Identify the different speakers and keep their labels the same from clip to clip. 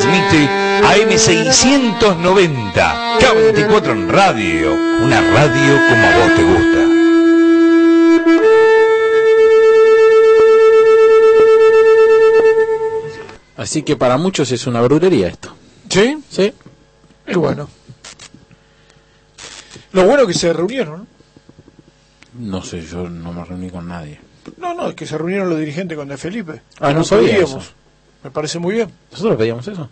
Speaker 1: transmite AM690, K24 en radio, una radio como a vos te gusta.
Speaker 2: Así que para muchos es una verdulería esto.
Speaker 3: ¿Sí?
Speaker 2: Sí.
Speaker 3: Es bueno. Lo bueno es que se reunieron, ¿no?
Speaker 2: No sé, yo no me reuní con nadie.
Speaker 3: No, no, es que se reunieron los dirigentes con De Felipe.
Speaker 2: Ah, no
Speaker 3: Como
Speaker 2: sabía
Speaker 3: pedíamos.
Speaker 2: eso.
Speaker 3: Me parece muy bien.
Speaker 2: ¿Nosotros pedíamos eso?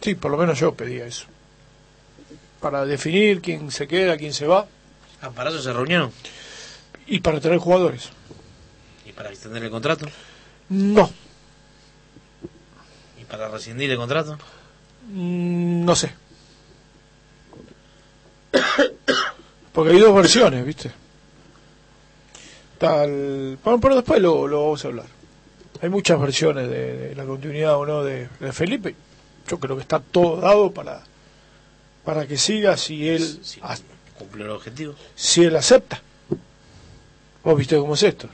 Speaker 3: Sí, por lo menos yo pedía eso. Para definir quién se queda, quién se va
Speaker 4: Ah, para eso se reunieron.
Speaker 3: y para tener jugadores.
Speaker 4: Y para extender el contrato.
Speaker 3: No,
Speaker 4: Y para rescindir el contrato.
Speaker 3: mm, no sé. Porque hay dos versiones, ¿viste? Tal, bueno, pero después lo, lo vamos a hablar. Hay muchas versiones de, de la continuidad o no de, de Felipe. Yo creo que está todo dado para para que siga si él
Speaker 4: Si
Speaker 3: ac-
Speaker 4: cumple el objetivo.
Speaker 3: si él acepta. Vos viste cómo es esto.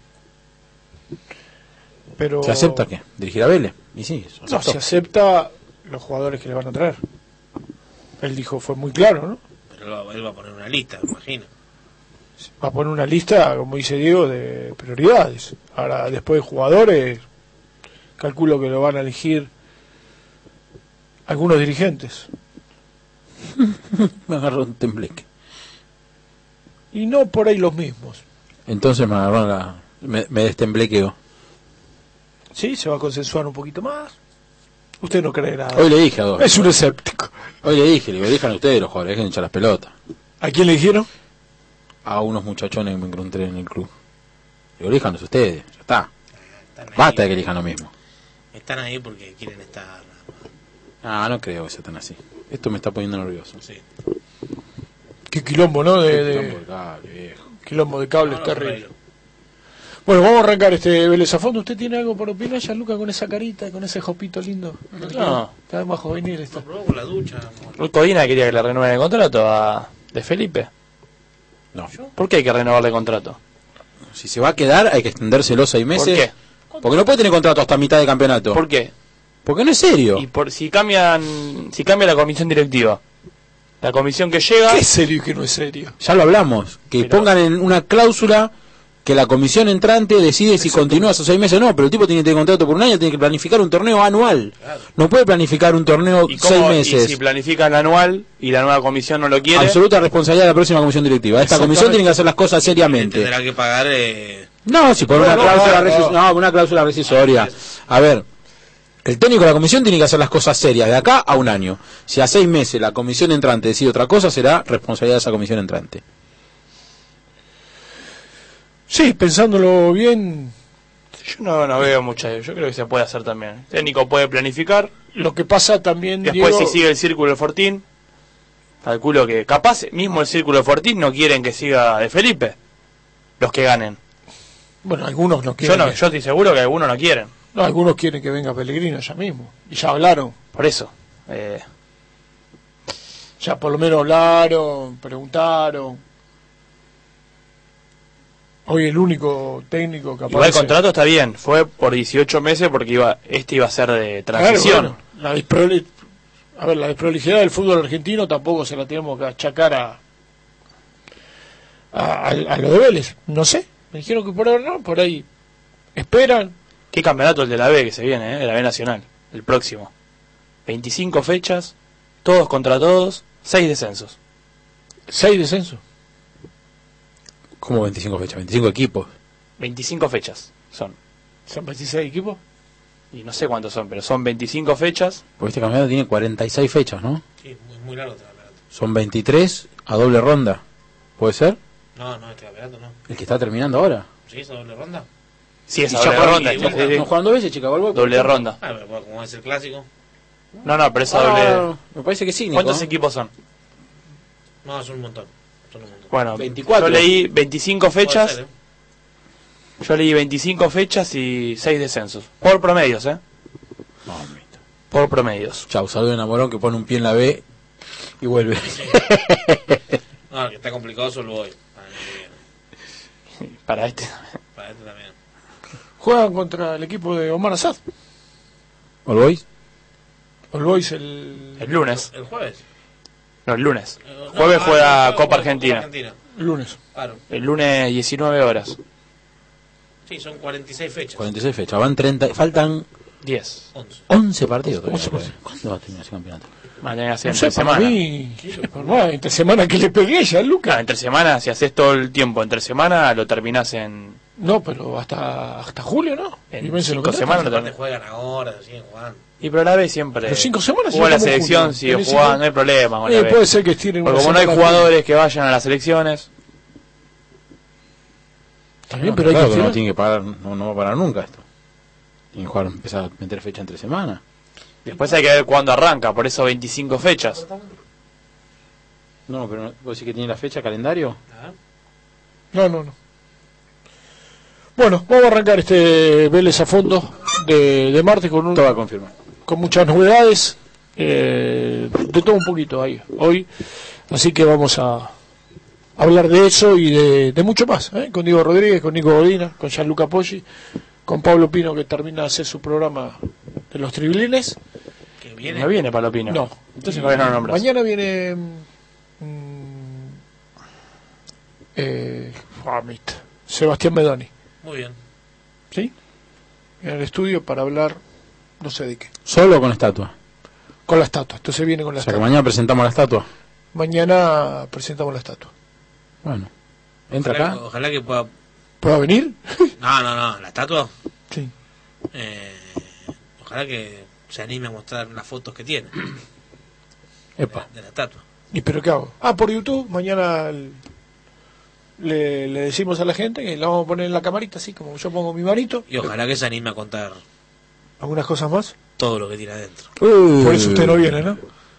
Speaker 3: Pero
Speaker 2: ¿Se acepta qué? ¿Dirigir a Vélez? Y sí,
Speaker 3: No, se acepta los jugadores que le van a traer. Él dijo, fue muy claro, ¿no?
Speaker 4: Pero él va, él va a poner una lista, me imagino.
Speaker 3: Va a poner una lista, como dice Diego, de prioridades. Ahora, después de jugadores, calculo que lo van a elegir algunos dirigentes.
Speaker 2: Me agarró un tembleque.
Speaker 3: Y no por ahí los mismos.
Speaker 2: Entonces me agarró la... Me, me destemblequeó.
Speaker 3: Sí, se va a consensuar un poquito más. Usted no cree nada.
Speaker 2: Hoy le dije a dos.
Speaker 3: Es un escéptico.
Speaker 2: Hoy le dije, le digo, elijan ustedes los jugadores, dejen echar las pelotas.
Speaker 3: ¿A quién le dijeron?
Speaker 2: A unos muchachones que me encontré en el club. Le digo, elíjanlos ustedes, ya está. Basta de que elijan lo mismo.
Speaker 4: Están ahí porque quieren estar.
Speaker 2: Ah, no creo que sea tan así. Esto me está poniendo nervioso.
Speaker 4: Sí.
Speaker 3: Qué quilombo, ¿no? De,
Speaker 2: quilombo de cable, viejo.
Speaker 3: quilombo de
Speaker 4: No, no,
Speaker 3: terrible. Bueno, vamos a arrancar este Vélez a fondo. ¿Usted tiene algo por opinar, ya Luca, con esa carita, con ese jopito lindo?
Speaker 5: No.
Speaker 3: Está vez más juvenil está.
Speaker 4: Probó la ducha.
Speaker 5: Codina quería que le renueven el contrato a de Felipe.
Speaker 2: No.
Speaker 5: ¿Por qué hay que renovarle el contrato?
Speaker 2: Si se va a quedar, hay que extendérselo seis meses.
Speaker 5: ¿Por qué?
Speaker 2: Porque no puede tener contrato hasta mitad de campeonato.
Speaker 5: ¿Por qué?
Speaker 2: Porque no es serio.
Speaker 5: Y por si cambian, si cambia la comisión directiva, la comisión que llega,
Speaker 3: ¿Qué es serio y qué no es serio?
Speaker 2: Ya lo hablamos. Que
Speaker 5: Pero-
Speaker 2: pongan en una cláusula que la comisión entrante decide si continúa esos seis meses o no. Pero el tipo tiene que tener contrato por un año, tiene que planificar un torneo anual. No puede planificar un torneo
Speaker 5: y,
Speaker 2: seis
Speaker 5: cómo- y
Speaker 2: meses.
Speaker 5: si planifica el anual y la nueva comisión no lo quiere,
Speaker 2: Absoluta responsabilidad de la próxima comisión directiva. Esta comisión tiene que hacer las cosas seriamente.
Speaker 4: Tendrá que pagar. Eh,
Speaker 2: No, si por una
Speaker 3: No,
Speaker 2: cláusula
Speaker 3: no,
Speaker 2: recis-
Speaker 3: no.
Speaker 2: no, una cláusula rescisoria. A ver, el técnico de la comisión tiene que hacer las cosas serias de acá a un año. Si a seis meses la comisión entrante decide otra cosa, será responsabilidad de esa comisión entrante.
Speaker 3: Sí, pensándolo bien,
Speaker 5: yo no, no veo mucha. Yo creo que se puede hacer también. El técnico puede planificar,
Speaker 3: lo que pasa también,
Speaker 5: después
Speaker 3: Diego,
Speaker 5: si sigue el círculo de Fortín, calculo que capaz mismo el círculo de Fortín no quieren que siga de Felipe, los que ganen.
Speaker 3: Bueno, algunos no
Speaker 5: Yo
Speaker 3: quieren.
Speaker 5: no,
Speaker 3: que-
Speaker 5: yo estoy seguro que algunos no quieren.
Speaker 3: no, algunos quieren que venga Pellegrino ya mismo. Y ya hablaron.
Speaker 5: Por eso. Eh,
Speaker 3: Ya por lo menos hablaron, preguntaron. Hoy el único técnico que
Speaker 5: igual el contrato está bien, fue por 18 meses porque iba este iba a ser de
Speaker 3: Claro,
Speaker 5: transición.
Speaker 3: bueno, la a ver, la desprolijidad del fútbol argentino tampoco se la tenemos que achacar a, a, a- a lo de Vélez. No sé, me dijeron que por ahora no, por ahí esperan.
Speaker 5: Qué campeonato el de la B que se viene, eh, de la B Nacional, el próximo. 25 fechas, todos contra todos, 6 descensos.
Speaker 3: Seis descensos.
Speaker 2: ¿Cómo 25 fechas? 25 equipos.
Speaker 5: 25 fechas son.
Speaker 3: Son 26 equipos.
Speaker 5: Y no sé cuántos son, pero son 25 fechas.
Speaker 2: Porque este campeonato tiene 46 fechas, ¿no?
Speaker 4: sí, muy, muy largo este campeonato.
Speaker 2: Son 23 a doble ronda. ¿Puede ser?
Speaker 4: No, no, este campeonato no.
Speaker 2: El que está terminando ahora.
Speaker 4: ¿Sí? ¿Esa doble ronda?
Speaker 5: Sí, es
Speaker 2: Y
Speaker 5: a
Speaker 2: ya
Speaker 5: doble ronda. sí, sí, sí.
Speaker 2: ¿No jugaron dos veces, Chicago?
Speaker 5: Doble ronda.
Speaker 4: Ah, pero como es el clásico.
Speaker 5: No, no, pero es a
Speaker 2: Ah,
Speaker 5: doble.
Speaker 2: me parece que sí, Nico.
Speaker 5: ¿Cuántos equipos son?
Speaker 4: No, son un montón. Son un montón.
Speaker 5: Bueno,
Speaker 2: 24.
Speaker 5: yo leí 25
Speaker 4: Puede
Speaker 5: fechas.
Speaker 4: ser, ¿eh?
Speaker 5: Yo leí 25 fechas y 6 descensos. Por promedios, ¿eh?
Speaker 2: Mamita.
Speaker 5: Por promedios.
Speaker 2: Chau, saludo a Morón que pone un pie en la B y vuelve.
Speaker 4: No, el que está complicado solo hoy. Viene.
Speaker 5: Para este.
Speaker 4: Para este también.
Speaker 3: Juegan contra el equipo de Omar Azad.
Speaker 2: ¿All Boys?
Speaker 3: All Boys el,
Speaker 5: El lunes.
Speaker 4: El jueves.
Speaker 5: No, el lunes.
Speaker 4: Eh, no,
Speaker 5: Jueves
Speaker 4: ah,
Speaker 5: juega
Speaker 4: no,
Speaker 5: Copa Argentina.
Speaker 3: el lunes.
Speaker 4: Claro.
Speaker 5: El lunes 19 horas.
Speaker 4: Sí, son 46 fechas.
Speaker 2: 46 fechas, van 30, faltan
Speaker 5: 10.
Speaker 4: 11.
Speaker 2: 11 partidos. todavía.
Speaker 3: 11 partidos.
Speaker 2: ¿Cuándo va a terminar ese campeonato?
Speaker 5: Mañana
Speaker 3: No
Speaker 5: entre
Speaker 3: sé, para
Speaker 5: semana.
Speaker 3: mí, por nada, entre semana que le pegué ya, Lucas.
Speaker 5: Entre semana, si haces todo el tiempo entre semana, lo terminás en.
Speaker 3: No, pero hasta hasta julio, ¿no?
Speaker 5: En
Speaker 3: Y
Speaker 5: cinco
Speaker 3: que
Speaker 5: semanas
Speaker 4: Aparte juegan ahora, siguen jugando.
Speaker 5: Y pero a la vez siempre.
Speaker 3: Pero cinco semanas
Speaker 5: Juega la selección, sigue
Speaker 3: Tenés
Speaker 5: jugando,
Speaker 3: cinco-
Speaker 5: no hay problema.
Speaker 3: Eh,
Speaker 5: B.
Speaker 3: puede ser que estiren
Speaker 5: Porque como no hay
Speaker 3: semana
Speaker 5: jugadores que vayan a las selecciones,
Speaker 3: También,
Speaker 2: No,
Speaker 3: pero hay
Speaker 2: claro
Speaker 3: que
Speaker 2: que no tiene que parar, no, no va a parar nunca esto. Tiene que jugar, empezar a meter fecha entre semana.
Speaker 5: Después hay que ver cuándo arranca, por eso 25 fechas.
Speaker 2: No, pero no- ¿vos decís que tiene la fecha, calendario?
Speaker 3: No, no, no. Bueno, vamos a arrancar este Vélez a fondo de, de martes con, un,
Speaker 2: Todo va a confirmar.
Speaker 3: con muchas novedades. eh, de todo un poquito ahí hoy. Así que vamos a hablar de eso y de, de mucho más. ¿eh? Con Diego Rodríguez, con Nico Godina, con Gianluca Poggi, con Pablo Pino que termina de hacer su programa de los tribilines.
Speaker 4: Que viene.
Speaker 5: No viene Palopino.
Speaker 3: No.
Speaker 5: Entonces, ¿por qué no lo nombras?
Speaker 3: Mañana viene. mm, eh, ah, Sebastián Medoni.
Speaker 4: Muy bien.
Speaker 3: ¿Sí? En el estudio para hablar, no sé de qué.
Speaker 2: Solo con estatua.
Speaker 3: Con la estatua. Entonces viene con la
Speaker 2: O sea que
Speaker 3: estatua.
Speaker 2: mañana presentamos la estatua.
Speaker 3: Mañana presentamos la estatua.
Speaker 2: Bueno, entra
Speaker 4: Ojalá,
Speaker 2: acá.
Speaker 4: ojalá que pueda.
Speaker 3: ¿Pueda venir?
Speaker 4: No, no, no. La estatua.
Speaker 3: sí.
Speaker 4: eh, ojalá que se anime a mostrar las fotos que tiene de,
Speaker 2: Epa.
Speaker 4: de la estatua.
Speaker 3: ¿Y pero qué hago? Ah, por YouTube. Mañana el- le, le decimos a la gente que la vamos a poner en la camarita, así como yo pongo mi manito.
Speaker 4: Y ojalá que se anime a contar
Speaker 3: Algunas cosas más.
Speaker 4: todo lo que tiene adentro.
Speaker 3: Por eso usted no viene, ¿no?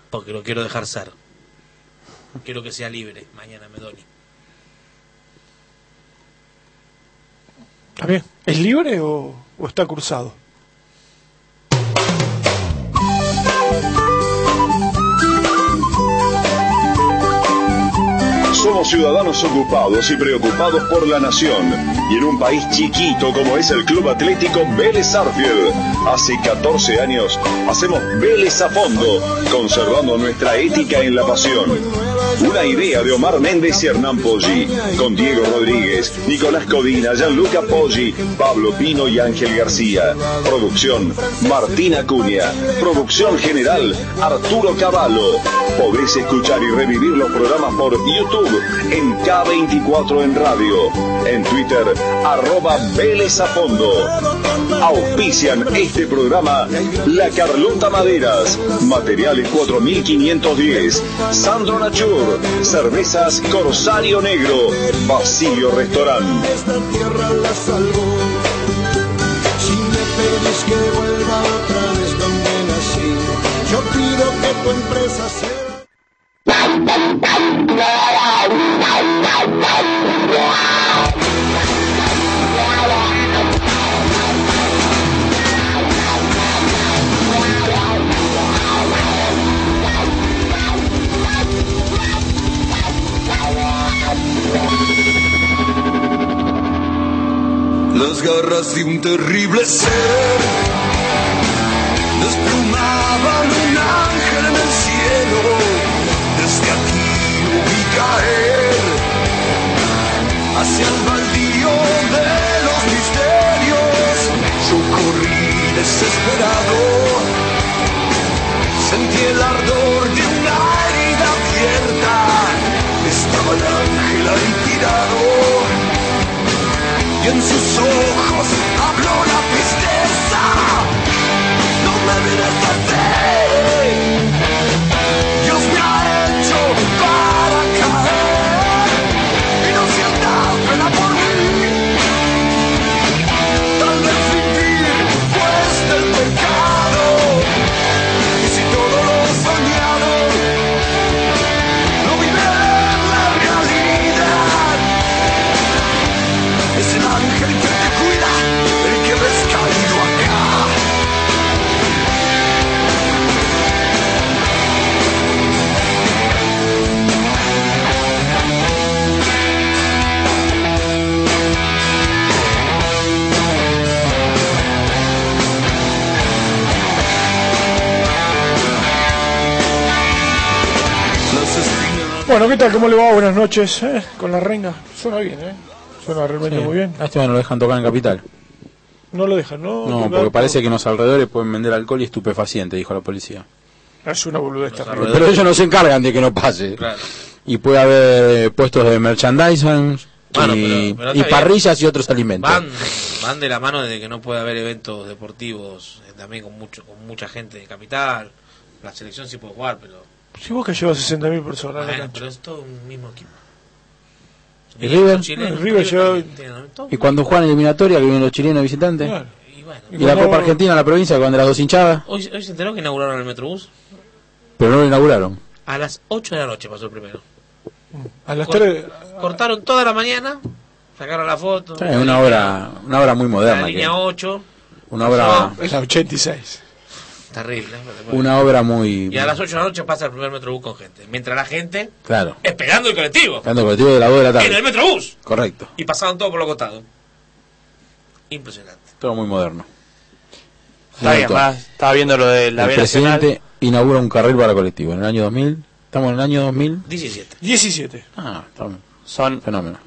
Speaker 4: Porque lo quiero dejar ser. Quiero que sea libre mañana, Medoni.
Speaker 3: ¿Está bien? ¿Es libre o, o está cursado?
Speaker 6: Somos ciudadanos ocupados y preocupados por la nación. Y en un país chiquito como es el Club Atlético Vélez Arfield, hace 14 años hacemos Vélez a fondo, conservando nuestra ética en la pasión. Una idea de Omar Méndez y Hernán Poggi, con Diego Rodríguez, Nicolás Codina, Gianluca Poggi, Pablo Pino y Ángel García. Producción, Martín Acuña. Producción general, Arturo Cavallo. Podés escuchar y revivir los programas por YouTube, en K24 en radio, en Twitter, arroba Vélez a fondo. Auspician este programa La Carlota Maderas, Materiales 4510, Sandro Nachur, Cervezas Corsario Negro, Basilio Restaurant.
Speaker 7: esta tierra la salvó. Si me pedís que vuelva otra vez donde nací, yo pido que tu empresa sea. Las garras de un terrible ser desplumaban un ángel en el cielo. Desde aquí lo vi caer hacia el baldío de los misterios. Yo corrí desesperado, sentí el ardor de una herida abierta. Estaba el ángel ahí tirado y en sus ojos habló la tristeza. No me mires
Speaker 3: Bueno, ¿qué tal? ¿Cómo le va? Buenas noches. ¿eh? Con la renga. Suena bien, ¿eh? Suena realmente
Speaker 2: Sí.
Speaker 3: muy bien.
Speaker 2: Lástima que no lo dejan tocar en Capital.
Speaker 3: No lo dejan, ¿no?
Speaker 2: No, porque
Speaker 3: por-
Speaker 2: parece que en los alrededores pueden vender alcohol y estupefaciente, dijo la policía.
Speaker 3: Es una boludez
Speaker 4: alrededores-
Speaker 2: Pero ellos no se encargan de que no pase.
Speaker 4: Claro.
Speaker 2: Y puede haber eh, puestos de merchandising
Speaker 4: Bueno,
Speaker 2: y,
Speaker 4: pero- pero
Speaker 2: y parrillas y otros alimentos.
Speaker 4: Van, van de la mano de que no puede haber eventos deportivos eh, también con mucho con mucha gente de capital. La selección sí puede jugar, pero
Speaker 3: Si vos que llevas 60.000 personas a la
Speaker 4: bueno,
Speaker 3: cancha.
Speaker 4: pero es todo un mismo equipo.
Speaker 2: ¿Y River?
Speaker 4: Chilenos,
Speaker 3: Eh, River lleva-.
Speaker 2: Y cuando juegan eliminatoria, que vienen los chilenos visitantes.
Speaker 3: Claro.
Speaker 4: Y bueno,
Speaker 3: Y
Speaker 2: Y la
Speaker 3: cuando-
Speaker 2: Copa Argentina, la provincia, de las dos hinchadas.
Speaker 4: hoy, hoy se enteró que inauguraron el Metrobús.
Speaker 2: Pero no lo inauguraron.
Speaker 4: A las 8 de la noche pasó el primero.
Speaker 3: A las
Speaker 4: Cor-
Speaker 3: 3.
Speaker 4: Cortaron toda la mañana, sacaron la foto.
Speaker 2: Es una obra, una obra muy
Speaker 4: La
Speaker 2: moderna. que-
Speaker 4: línea 8,
Speaker 2: una obra,
Speaker 3: Es la 86.
Speaker 4: Terrible.
Speaker 2: una obra muy.
Speaker 4: Y a las 8 de la noche pasa el primer Metrobús con gente. Mientras la gente
Speaker 2: Claro.
Speaker 4: esperando el colectivo.
Speaker 2: Esperando el colectivo de las 2 de la
Speaker 4: En el
Speaker 2: tarde.
Speaker 4: Metrobús.
Speaker 2: Correcto.
Speaker 4: Y pasaban todo por los costados. Impresionante.
Speaker 2: Todo muy moderno.
Speaker 5: Está bien, más, estaba viendo lo de la
Speaker 2: el
Speaker 5: B Nacional.
Speaker 2: presidente inaugura un carril para colectivo en el año 2000. Estamos en el año 2000.
Speaker 4: 17.
Speaker 3: 17.
Speaker 2: Ah, está bien.
Speaker 5: Son,
Speaker 2: Fenómeno.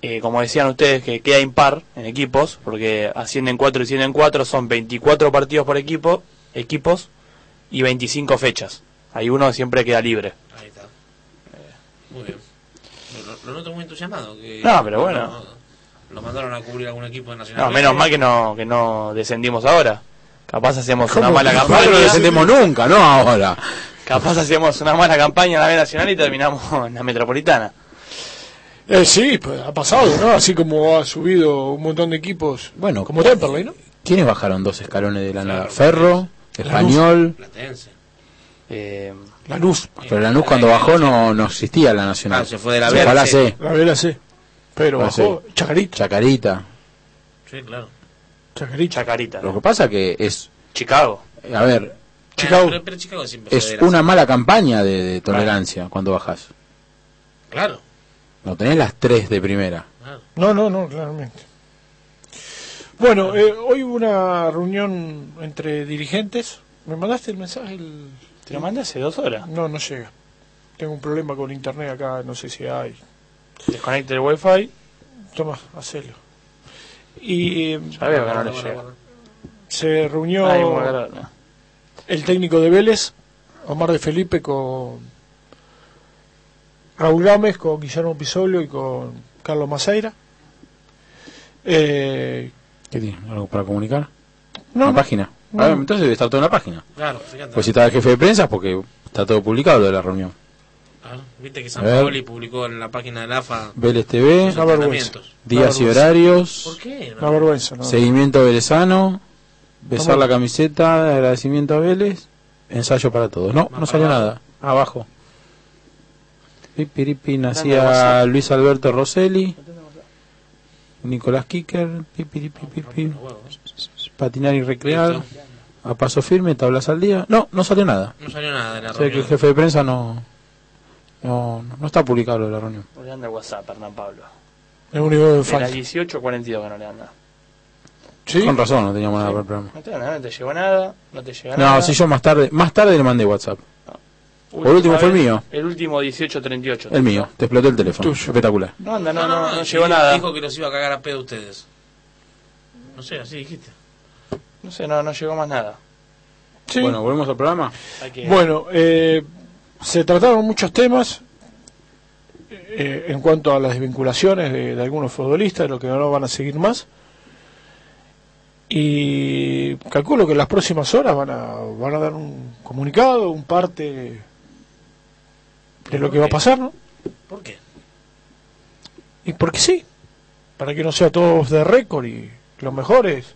Speaker 5: eh, como decían ustedes, que queda impar en equipos, porque ascienden 4 y ascienden 4, son 24 partidos por equipo, equipos, y 25 fechas. Hay uno siempre queda libre.
Speaker 4: Ahí está. Muy bien. Lo, lo noto muy entusiasmado. Que
Speaker 5: No, pero bueno.
Speaker 4: Lo, lo mandaron a cubrir algún equipo de Nacional.
Speaker 5: No, menos mal que no, que no descendimos ahora. Capaz hacemos una mala
Speaker 2: que no
Speaker 5: campaña.
Speaker 2: descendemos nunca, no ahora.
Speaker 5: Capaz hacemos una mala campaña en la B Nacional y terminamos en la Metropolitana.
Speaker 3: Eh, sí, pues ha pasado, ¿no? Así como ha subido un montón de equipos.
Speaker 2: Bueno,
Speaker 3: como Temperley, ¿no?
Speaker 2: ¿Quiénes bajaron dos escalones de la nada? Ferro, Español.
Speaker 4: Platense.
Speaker 5: Eh,
Speaker 3: La luz.
Speaker 2: Pero Lanús cuando bajó no, no existía la Nacional.
Speaker 4: Ah, se fue de la
Speaker 2: Se
Speaker 4: B
Speaker 2: fue a
Speaker 4: a
Speaker 2: la
Speaker 3: vela sí. Pero bajó Chacarita.
Speaker 2: Chacarita.
Speaker 4: Sí, claro.
Speaker 3: Chacarita.
Speaker 5: Chacarita.
Speaker 2: Lo que pasa que es,
Speaker 5: Chicago.
Speaker 2: a ver,
Speaker 3: Chicago.
Speaker 4: Pero, pero Chicago siempre
Speaker 2: es una mala campaña de, de tolerancia cuando bajas.
Speaker 4: Claro.
Speaker 2: No tenés las tres de primera.
Speaker 4: claro.
Speaker 3: No, no, no, claramente. Bueno, eh, hoy hubo una reunión entre dirigentes. ¿Me mandaste el mensaje? El...
Speaker 5: Te lo mandé hace dos horas.
Speaker 3: No, no llega. Tengo un problema con internet acá, no sé si hay.
Speaker 5: Desconecte el wifi.
Speaker 3: Toma, hacelo. Y eh,
Speaker 5: Ya veo que no le llega.
Speaker 3: se reunió
Speaker 5: Ay,
Speaker 3: el técnico de Vélez, Omar de Felipe, con Raúl Gámez, con Guillermo Pisolio y con Carlos Maceira. Eh,
Speaker 2: ¿Qué tiene? ¿Algo para comunicar?
Speaker 3: no,
Speaker 2: ¿Una
Speaker 3: no,
Speaker 2: página?
Speaker 3: no.
Speaker 2: A ver, entonces debe estar todo en la página.
Speaker 4: Claro, fíjate.
Speaker 2: Pues si está el jefe de prensa, porque está todo publicado lo de la reunión.
Speaker 4: Ah, Viste que San. Paoli publicó en la página del AFA
Speaker 2: Vélez TV,
Speaker 3: Una vergüenza.
Speaker 2: días y
Speaker 3: vergüenza.
Speaker 2: horarios,
Speaker 4: ¿Por qué?
Speaker 3: Una vergüenza. ¿no?
Speaker 2: seguimiento velezano, besar la camiseta, de agradecimiento a Vélez, ensayo para todos. No,
Speaker 4: Más
Speaker 2: no salió nada. Abajo. Pipiripi, nacía. Luis Alberto Rosselli, Nicolás Kicker, patinar y recrear, a paso firme, tablas al día. No, no salió nada.
Speaker 4: No salió nada de la
Speaker 2: O sea que el jefe de prensa no, no, no está publicado lo de la reunión.
Speaker 5: No le anda el WhatsApp, Hernán Pablo.
Speaker 3: Es un nivel de falta.
Speaker 5: 18.42 que no le anda.
Speaker 3: ¿Sí?
Speaker 2: Con razón, no teníamos nada para el programa.
Speaker 5: No te, no te llegó nada, no te llega nada.
Speaker 2: No, si yo más tarde, más tarde le mandé WhatsApp.
Speaker 5: Última
Speaker 2: por último fue el mío.
Speaker 5: El último 18.38.
Speaker 2: El mío, te explotó el teléfono.
Speaker 3: Tuyo.
Speaker 2: Espectacular.
Speaker 5: No anda, no, no, no, llegó nada.
Speaker 4: Dijo que los iba a cagar a pedo ustedes. No sé, así dijiste.
Speaker 5: No sé, no, no llegó más nada.
Speaker 3: Sí.
Speaker 2: Bueno, volvemos al programa.
Speaker 3: Bueno, eh, se trataron muchos temas eh, en cuanto a las desvinculaciones de, de algunos futbolistas, de lo que no van a seguir más. Y calculo que en las próximas horas van a, van a dar un comunicado, un parte de lo que va a pasar, ¿no?
Speaker 4: ¿Por qué?
Speaker 3: Y porque sí, para que no sea todos de récord y los mejores,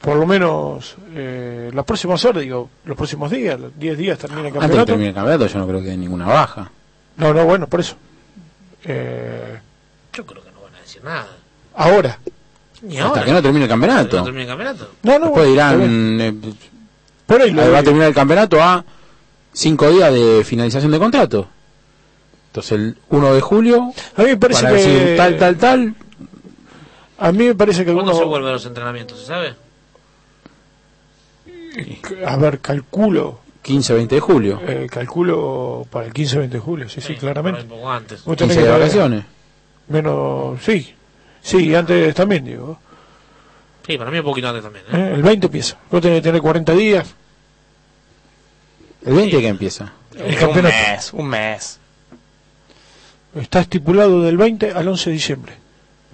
Speaker 3: por lo menos eh, las próximas horas, digo, los próximos días, los 10 días termina el
Speaker 2: Antes
Speaker 3: campeonato.
Speaker 2: terminar el campeonato yo no creo que haya ninguna baja.
Speaker 3: No, no, bueno, por eso. Eh,
Speaker 4: Yo creo que no van a decir nada.
Speaker 3: ahora.
Speaker 4: Ni
Speaker 2: Hasta
Speaker 4: ahora.
Speaker 2: que no termine el
Speaker 4: Hasta que
Speaker 2: campeonato.
Speaker 4: no termine el campeonato.
Speaker 3: No, no,
Speaker 2: Después
Speaker 3: bueno,
Speaker 2: dirán, eh,
Speaker 3: por ahí lo
Speaker 2: va a terminar el campeonato a cinco días de finalización de contrato. Entonces el 1 de julio,
Speaker 3: A mí me parece
Speaker 2: para
Speaker 3: que
Speaker 2: decir tal, tal, tal,
Speaker 3: a mí me parece que
Speaker 4: ¿Cuándo
Speaker 3: algunos
Speaker 4: se vuelven los entrenamientos? ¿Se sabe?
Speaker 3: a ver, calculo
Speaker 2: 15, 20 de julio.
Speaker 3: Eh, calculo para el 15-20 de julio, sí, sí,
Speaker 4: ahí
Speaker 3: claramente.
Speaker 4: Un poco antes.
Speaker 3: Vos tenés
Speaker 2: 15
Speaker 3: que
Speaker 2: de vacaciones.
Speaker 3: Menos, sí. Sí, antes también, digo.
Speaker 4: Sí, para mí un poquito antes también. ¿eh?
Speaker 3: ¿eh? El 20 empieza. Vos tenés que tener 40 días.
Speaker 2: ¿El 20 que empieza?
Speaker 3: El
Speaker 5: un mes, un mes.
Speaker 3: Está estipulado del 20 al 11 de diciembre.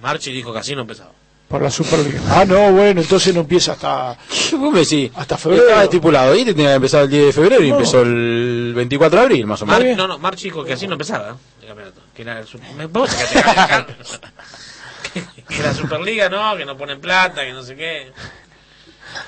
Speaker 4: Marchi dijo que así no empezaba.
Speaker 3: Para la Superliga. Ah, no, bueno, entonces no empieza hasta.
Speaker 2: Me decís,
Speaker 3: Hasta febrero.
Speaker 2: Estaba estipulado y te tenía que empezar el 10 de febrero y
Speaker 3: No.
Speaker 2: empezó el 24 de abril, más o menos.
Speaker 4: Mar- no, no, Marchi dijo que así no empezaba ¿eh? el campeonato. Que era el super- me- vos cagas, que- que la Superliga no, que no ponen plata, que no sé qué.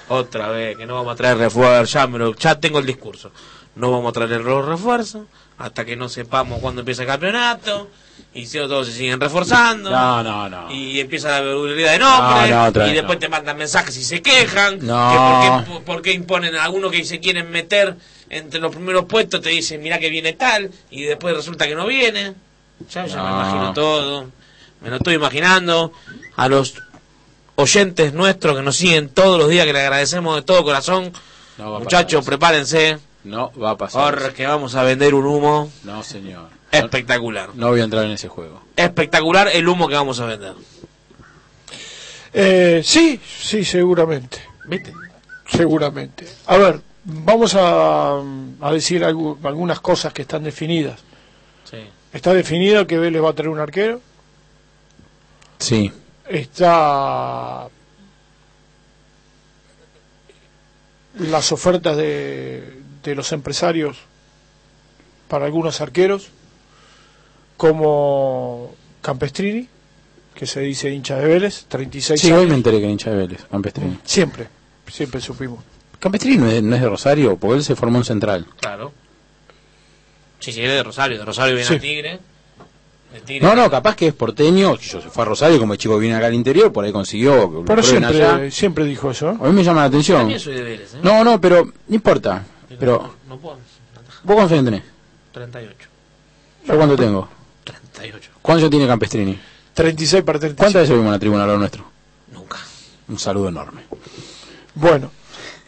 Speaker 4: Otra vez, que no vamos a traer refuerzos. Ya, me lo- ya tengo el discurso. No vamos a traer los refuerzos hasta que no sepamos cuándo empieza el campeonato. Y si todos se siguen reforzando.
Speaker 2: No, no, no.
Speaker 4: Y empieza la vulgaridad de nombres.
Speaker 2: No,
Speaker 4: y después te mandan mensajes y se quejan.
Speaker 2: No.
Speaker 4: Que por, qué, por qué imponen a algunos que se quieren meter entre los primeros puestos. Te dicen, mira que viene tal. Y después resulta que no viene. Ya, ya me
Speaker 2: No.
Speaker 4: imagino todo. Me lo estoy imaginando. A los oyentes nuestros que nos siguen todos los días, que le agradecemos de todo corazón.
Speaker 2: No va a
Speaker 4: Muchachos, prepárense.
Speaker 2: No va a pasar. eso.
Speaker 4: Porque vamos a vender un humo
Speaker 2: No, señor.
Speaker 4: espectacular.
Speaker 2: No voy a entrar en ese juego.
Speaker 4: Espectacular el humo que vamos a vender.
Speaker 3: Eh, sí, sí, seguramente.
Speaker 4: ¿Viste?
Speaker 3: Seguramente. A ver, vamos a, a decir algu- algunas cosas que están definidas.
Speaker 4: Sí.
Speaker 3: Está definido que Vélez va a traer un arquero.
Speaker 2: Sí.
Speaker 3: Está las ofertas de, de los empresarios para algunos arqueros, como Campestrini, que se dice hincha de Vélez, 36
Speaker 2: Sí,
Speaker 3: años.
Speaker 2: hoy me enteré que era hincha de Vélez, Campestrini.
Speaker 3: Siempre, siempre supimos.
Speaker 2: Campestrini no es, no es de Rosario, porque él se formó en Central.
Speaker 4: Claro. Sí, sí, él es de Rosario. De Rosario viene
Speaker 3: Sí.
Speaker 4: a Tigre.
Speaker 2: No, no, capaz que es porteño. que Yo se fue a Rosario, como el chico viene acá al interior, por ahí consiguió.
Speaker 3: Pero siempre,
Speaker 2: allá.
Speaker 3: siempre dijo eso.
Speaker 2: A mí me llama la atención.
Speaker 4: También soy de Vélez, ¿eh?
Speaker 2: No, no, pero no importa. Pero,
Speaker 4: No, no puedo.
Speaker 2: ¿vos cuántos años tenés?
Speaker 4: 38.
Speaker 2: ¿Yo cuánto tengo?
Speaker 4: 38.
Speaker 2: ¿Cuántos años tiene Campestrini?
Speaker 3: 36 para 35.
Speaker 2: ¿Cuántas veces vimos en la tribuna a lo nuestro?
Speaker 4: Nunca.
Speaker 2: Un saludo enorme.
Speaker 3: Bueno,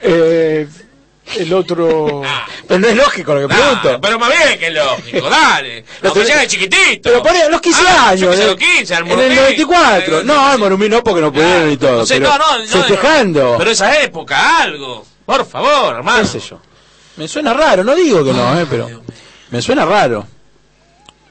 Speaker 3: eh, el otro...
Speaker 2: Pero no es lógico lo que
Speaker 4: Ah, pero más bien que es lógico, dale.
Speaker 2: Lo tenés-
Speaker 4: sea de chiquitito.
Speaker 2: Pero por a los 15
Speaker 4: Ah,
Speaker 2: años.
Speaker 4: yo que
Speaker 2: eh,
Speaker 4: los 15, al
Speaker 2: en el
Speaker 4: Morumí.
Speaker 2: 94.
Speaker 4: Eh,
Speaker 2: No, al Morumí no, porque no pudieron y todo.
Speaker 4: No sé,
Speaker 2: pero
Speaker 4: no, no, no,
Speaker 2: festejando.
Speaker 4: Pero esa época, algo. Por favor, hermano.
Speaker 2: ¿Qué sé yo? Me suena raro, no digo que no, eh, pero me suena raro.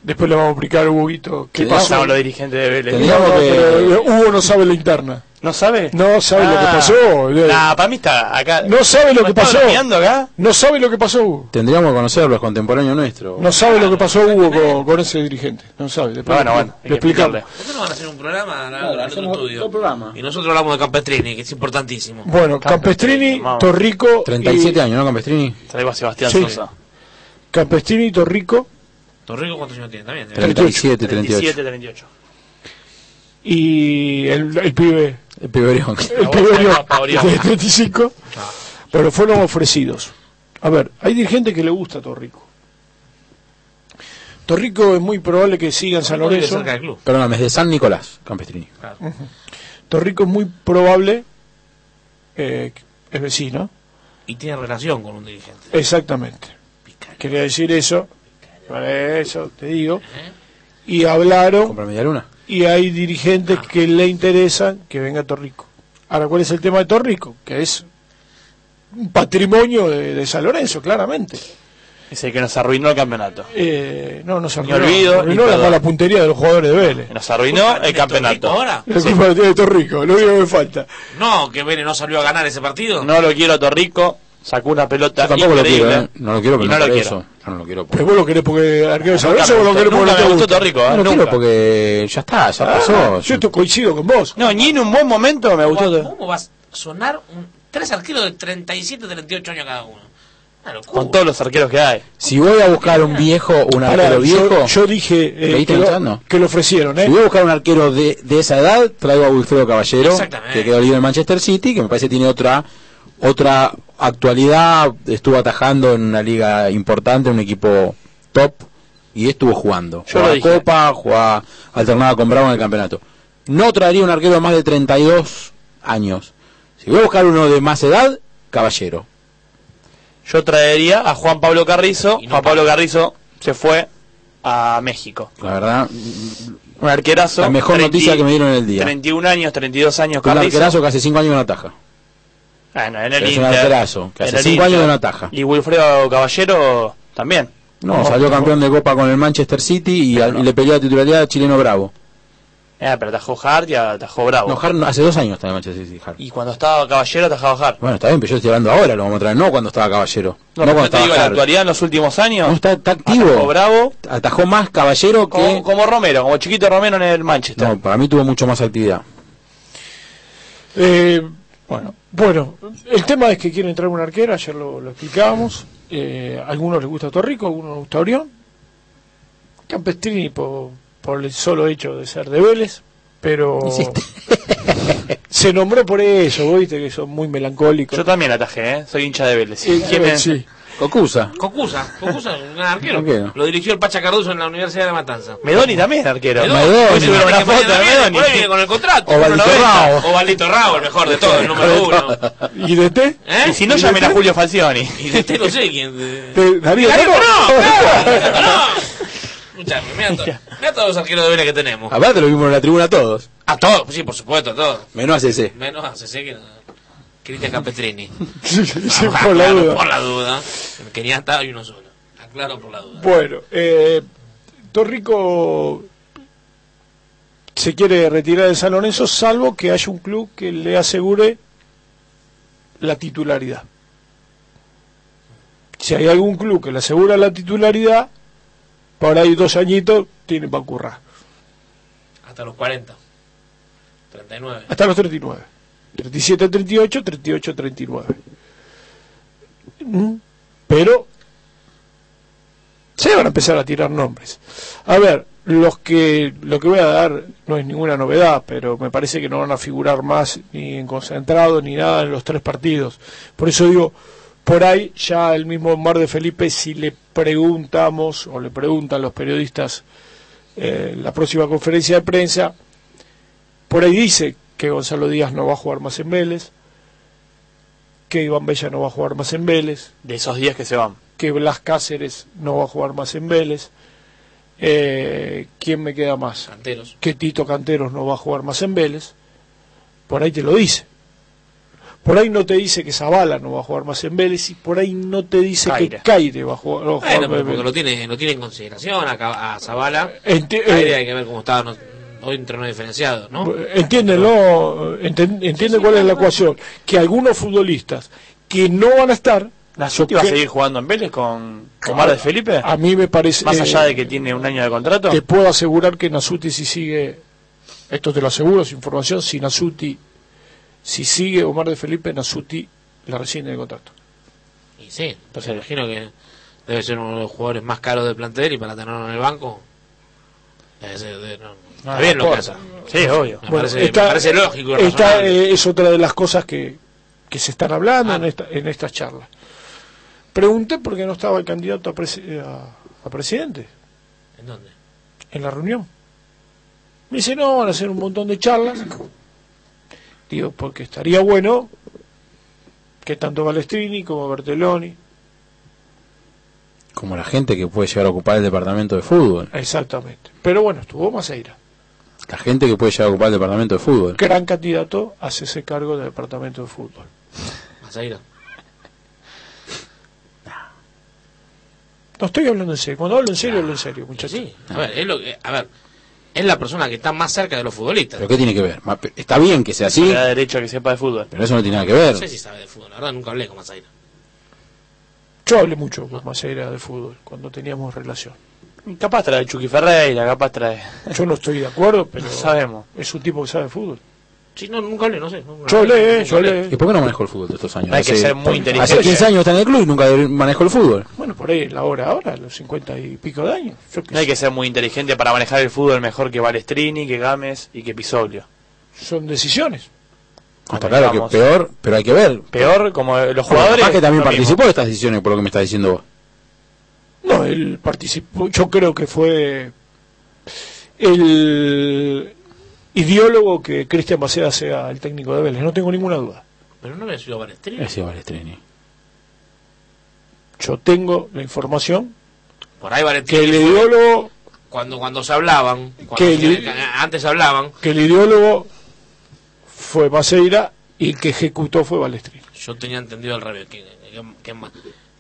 Speaker 3: Después le vamos a explicar a Huguito qué pasó.
Speaker 5: Los dirigentes de Vélez.
Speaker 2: Que-
Speaker 3: Hugo no sabe la interna.
Speaker 5: ¿No sabe?
Speaker 3: No sabe lo que
Speaker 5: Ah.
Speaker 3: pasó.
Speaker 5: Nah, para mí está acá.
Speaker 3: No sabe lo
Speaker 5: ¿Me
Speaker 3: que pasó.
Speaker 5: acá?
Speaker 3: No sabe lo que pasó Hugo.
Speaker 2: Tendríamos que conocer los contemporáneos nuestros.
Speaker 3: No sabe lo que pasó Hugo con, con ese dirigente. No sabe. Después
Speaker 5: Bueno, bueno, hay
Speaker 3: le
Speaker 5: que
Speaker 3: explicamos.
Speaker 5: explicarle.
Speaker 4: ¿Por qué no van a hacer un programa otro
Speaker 2: hacemos
Speaker 4: estudio?
Speaker 2: programa.
Speaker 4: Y nosotros hablamos de Campestrini, que es importantísimo.
Speaker 3: Bueno, Campestrini. Torrico.
Speaker 2: 37
Speaker 3: y-
Speaker 2: años, ¿no, Campestrini?
Speaker 5: Traigo a Sebastián
Speaker 3: Sí.
Speaker 5: Sosa.
Speaker 3: Campestrini, Torrico
Speaker 4: Torrico, ¿cuántos años tiene también?
Speaker 2: 37, 38.
Speaker 5: 37, 38.
Speaker 3: Y el, el pibe.
Speaker 2: El piberión.
Speaker 3: El
Speaker 5: Ah,
Speaker 3: pibe Orión,
Speaker 5: Orión.
Speaker 3: de 35. Bueno, fueron ofrecidos. A ver, hay dirigente que le gusta a Torrico. Torrico es muy probable que siga en San Lorenzo.
Speaker 2: Perdóname, es de San Nicolás, Campestrini.
Speaker 4: Claro.
Speaker 3: Torrico es muy probable, eh, es vecino,
Speaker 4: Y tiene relación con un dirigente.
Speaker 3: exactamente. Quería decir eso, para eso te digo. Y hablaron,
Speaker 2: ¿Compra media luna?
Speaker 3: Y hay dirigentes que le interesan que venga Torrico. Ahora, ¿cuál es el tema de Torrico? Que es un patrimonio de, de San Lorenzo, claramente.
Speaker 5: Es el que nos arruinó el campeonato.
Speaker 3: Eh, no, no se
Speaker 5: Ni olvido,
Speaker 3: arruinó la mala puntería de los jugadores de Vélez.
Speaker 5: Nos arruinó el campeonato.
Speaker 4: ahora?
Speaker 3: Culpa la tiene Torrico, lo único que me falta.
Speaker 4: No, que Vélez no salió a ganar ese partido.
Speaker 5: No lo quiero a Torrico. Sacó una pelota
Speaker 2: Yo tampoco lo
Speaker 5: increíble.
Speaker 2: quiero, ¿eh? No lo quiero, pero no,
Speaker 5: no lo quiero.
Speaker 2: eso. No lo quiero
Speaker 3: Pero
Speaker 2: porque...
Speaker 3: vos lo querés porque arquero de San
Speaker 5: Nunca
Speaker 3: Lorenzo o
Speaker 5: me
Speaker 3: lo
Speaker 5: gustó,
Speaker 3: querés porque no te
Speaker 5: me gustó
Speaker 3: gusta.
Speaker 5: Torrico, ¿eh?
Speaker 2: No lo quiero porque ya está, ya pasó.
Speaker 3: Ah, yo esto coincido con vos.
Speaker 5: No, ni en un buen momento me gustó.
Speaker 4: ¿Cómo vas a sonar un, tres arqueros de 37, 38 años cada uno?
Speaker 5: Con todos los arqueros que hay.
Speaker 2: Si voy a buscar un viejo, un
Speaker 3: Pará,
Speaker 2: arquero viejo,
Speaker 3: yo dije eh,
Speaker 2: ¿Leíste
Speaker 3: que, lo, que ofrecieron,
Speaker 2: si
Speaker 3: ¿eh?
Speaker 2: voy a buscar un arquero de, de esa edad, traigo a Wilfredo Caballero, que quedó libre en Manchester City, que me parece que tiene otra otra actualidad, estuvo atajando en una liga importante, un equipo top, y estuvo jugando. Jugaba. Copa, jugaba alternaba con Bravo en el campeonato. No traería un arquero de más de 32 años. Si voy a buscar uno de más edad, Caballero.
Speaker 5: Yo traería a Juan Pablo Carrizo.
Speaker 4: No
Speaker 5: Juan Pablo Carrizo se fue a México.
Speaker 2: La verdad,
Speaker 5: Un arquerazo.
Speaker 2: La mejor noticia que me dieron en el día.
Speaker 5: 31 años, 32 años
Speaker 2: un
Speaker 5: Carrizo.
Speaker 2: arquerazo que hace 5 años no ataja.
Speaker 5: Bueno, en el
Speaker 2: Es un arquerazo, que hace
Speaker 5: el
Speaker 2: 5
Speaker 5: Inter.
Speaker 2: años no ataja.
Speaker 5: Y Wilfredo Caballero también.
Speaker 2: No, salió campeón de Copa con el Manchester City y, al- y le peleó la titularidad a Chileno Bravo.
Speaker 5: Eh, pero atajó Hart y atajó Bravo.
Speaker 2: No, Hart hace dos años está en el Manchester City. Hart.
Speaker 5: Y cuando estaba Caballero atajaba Hart.
Speaker 2: Bueno, está bien, pero yo estoy hablando ahora, lo vamos a traer, no cuando estaba Caballero.
Speaker 5: No,
Speaker 2: No, cuando
Speaker 5: te digo, en la actualidad en los últimos años.
Speaker 2: No, está, está
Speaker 5: atajó
Speaker 2: activo.
Speaker 5: Bravo.
Speaker 2: Atajó más Caballero que...
Speaker 5: Como, como Romero, como Chiquito Romero en el Manchester.
Speaker 2: No, para mí tuvo mucho más actividad.
Speaker 3: Eh, bueno, bueno, el tema es que quieren traer un arquero, ayer lo, lo explicábamos. Eh, a algunos les gusta Torrico, a algunos les gusta Orión. Campestrini por, por el solo hecho de ser de Vélez, pero se nombró por eso, ¿vos viste que son muy melancólicos.
Speaker 5: Yo también atajé, ¿eh? soy hincha de Vélez.
Speaker 3: Eh,
Speaker 5: ¿Quién es?
Speaker 3: sí.
Speaker 2: Cocusa.
Speaker 4: Cocusa, Cocusa, un arquero.
Speaker 2: Arquero.
Speaker 4: Lo dirigió el Pacha Cardoso en la Universidad de Matanza.
Speaker 5: Medoni también, arquero.
Speaker 4: Medoni.
Speaker 5: Hoy subieron una foto de Medoni.
Speaker 4: viene con el contrato.
Speaker 2: O Valito
Speaker 4: 1.90.
Speaker 2: Rao.
Speaker 4: O Valito Rao, el mejor de todos, el número uno.
Speaker 3: ¿Y de té?
Speaker 4: ¿Eh?
Speaker 5: Y si no, llamen a Julio Falcioni.
Speaker 4: Y de este no sé quién. de-
Speaker 3: ¿De Darío
Speaker 4: Darío no, no. Escuchame, mira, to- mira todos los arqueros de Vélez que tenemos.
Speaker 2: Aparte lo vimos en la tribuna todos.
Speaker 4: A todos, sí, por supuesto, a todos.
Speaker 2: Menos a CC.
Speaker 4: Menos a CC que Cristian Campestrini.
Speaker 3: Sí, por la duda.
Speaker 4: Por la duda. En Keniata hay uno solo. Aclaro por la duda.
Speaker 3: Bueno, eh, Torrico se quiere retirar de San Lorenzo salvo que haya un club que le asegure la titularidad. Si hay algún club que le asegura la titularidad, por ahí dos añitos tiene para currar.
Speaker 4: Hasta los 40. 39.
Speaker 3: Hasta los 39. 37, 38, 38, 39. Mm, Pero se van a empezar a tirar nombres. A ver, los que lo que voy a dar no es ninguna novedad, pero me parece que no van a figurar más ni en concentrado ni nada en los tres partidos. Por eso digo, por ahí ya el mismo Mar de Felipe, si le preguntamos o le preguntan los periodistas eh, la próxima conferencia de prensa, por ahí dice que Gonzalo Díaz no va a jugar más en Vélez, que Iván Bella no va a jugar más en Vélez,
Speaker 5: De esos días que se van.
Speaker 3: que Blas Cáceres no va a jugar más en Vélez. Eh, ¿Quién me queda más?
Speaker 4: Canteros.
Speaker 3: Que Tito Canteros no va a jugar más en Vélez. Por ahí te lo dice. Por ahí no te dice que Zavala no va a jugar más en Vélez y por ahí no te dice
Speaker 5: Caire.
Speaker 3: que Caire va a jugar, va a jugar
Speaker 4: Bueno,
Speaker 3: más
Speaker 4: pero
Speaker 3: en
Speaker 4: porque
Speaker 3: Vélez.
Speaker 4: lo tiene, lo tiene en consideración a, a Zavala.
Speaker 3: Enti-
Speaker 4: Caire
Speaker 3: eh,
Speaker 4: hay que ver cómo está no- hoy entre no diferenciado, ¿no?
Speaker 3: Entiéndelo, enten- entiende cuál es la ecuación. Que algunos futbolistas que no van a estar,
Speaker 5: ¿La va a seguir jugando en Vélez con, con Mar de Felipe?
Speaker 3: a mí me parece...
Speaker 5: Más
Speaker 3: eh,
Speaker 5: allá de que tiene un año de contrato.
Speaker 3: Te puedo asegurar que Nasuti si sigue, esto te lo aseguro, es información, si Nasuti, si sigue Omar de Felipe, Nasuti la rescinde de contrato.
Speaker 4: Y sí, entonces imagino que debe ser uno de los jugadores más caros del plantel y para tenerlo en el banco. Debe ser, debe- no, está bien lo que hace.
Speaker 5: Sí, obvio.
Speaker 4: Me parece, me parece lógico razonable.
Speaker 3: eh, es otra de las cosas que, que se están hablando en, esta, en estas charlas. Pregunté por qué no estaba el candidato a, presi- a- a presidente
Speaker 4: ¿En dónde?
Speaker 3: en la reunión. Me dice, no, van a hacer un montón de charlas. Digo, porque estaría bueno que tanto Balestrini como Bertelloni,
Speaker 2: Como la gente que puede llegar a ocupar el departamento de fútbol.
Speaker 3: exactamente. Pero bueno, estuvo Maceira,
Speaker 2: La gente que puede llegar a ocupar el departamento de fútbol.
Speaker 3: gran candidato a hacerse cargo del departamento de fútbol.
Speaker 4: Masaira.
Speaker 3: No estoy hablando en serio. Cuando hablo en serio, hablo en serio, muchachos.
Speaker 4: Sí, a ver, es lo que, a ver, es la persona que está más cerca de los futbolistas.
Speaker 2: ¿Pero qué tiene que ver? Está bien que sea así,
Speaker 5: Le da derecho a que sepa de fútbol.
Speaker 2: pero eso no tiene nada que ver.
Speaker 4: No sé si sabe de fútbol, la verdad nunca hablé con Masaira.
Speaker 3: Yo hablé mucho con Maceira de fútbol cuando teníamos relación.
Speaker 5: Capaz trae Chucky Ferreira, capaz trae.
Speaker 3: Yo no estoy de acuerdo, pero
Speaker 5: No sabemos.
Speaker 3: es un tipo que sabe fútbol.
Speaker 4: Sí, no, nunca hablé, no sé.
Speaker 3: Yo hablé,
Speaker 4: nunca
Speaker 3: yo
Speaker 4: hablé.
Speaker 2: ¿Y por qué no manejó el fútbol de estos años?
Speaker 5: Hay que ser muy inteligente.
Speaker 2: Hace 15 años está en el club y nunca manejó el fútbol.
Speaker 3: Bueno, por ahí la hora ahora, los 50 y pico de años. Yo
Speaker 5: No hay
Speaker 3: sé.
Speaker 5: que ser muy inteligente para manejar el fútbol mejor que Balestrini, que Gámez y que Pisoglio.
Speaker 3: Son decisiones.
Speaker 2: Está claro que peor, pero hay que ver.
Speaker 5: Peor, como los jugadores.
Speaker 2: capaz que también
Speaker 5: lo mismo.
Speaker 2: participó de estas decisiones por lo que me estás diciendo vos.
Speaker 3: No, él participó, yo creo que fue el ideólogo que Cristian Maceda sea el técnico de Vélez, no tengo ninguna duda.
Speaker 4: Pero no había sido Balestrini.
Speaker 2: Ese Balestrini.
Speaker 3: yo tengo la información
Speaker 4: Por ahí vale
Speaker 3: que el ideólogo,
Speaker 4: cuando cuando se hablaban, cuando
Speaker 3: Que el-
Speaker 4: que antes hablaban,
Speaker 3: que el ideólogo fue Maceira y el que ejecutó fue Balestrini.
Speaker 4: yo tenía entendido al revés. Que, que-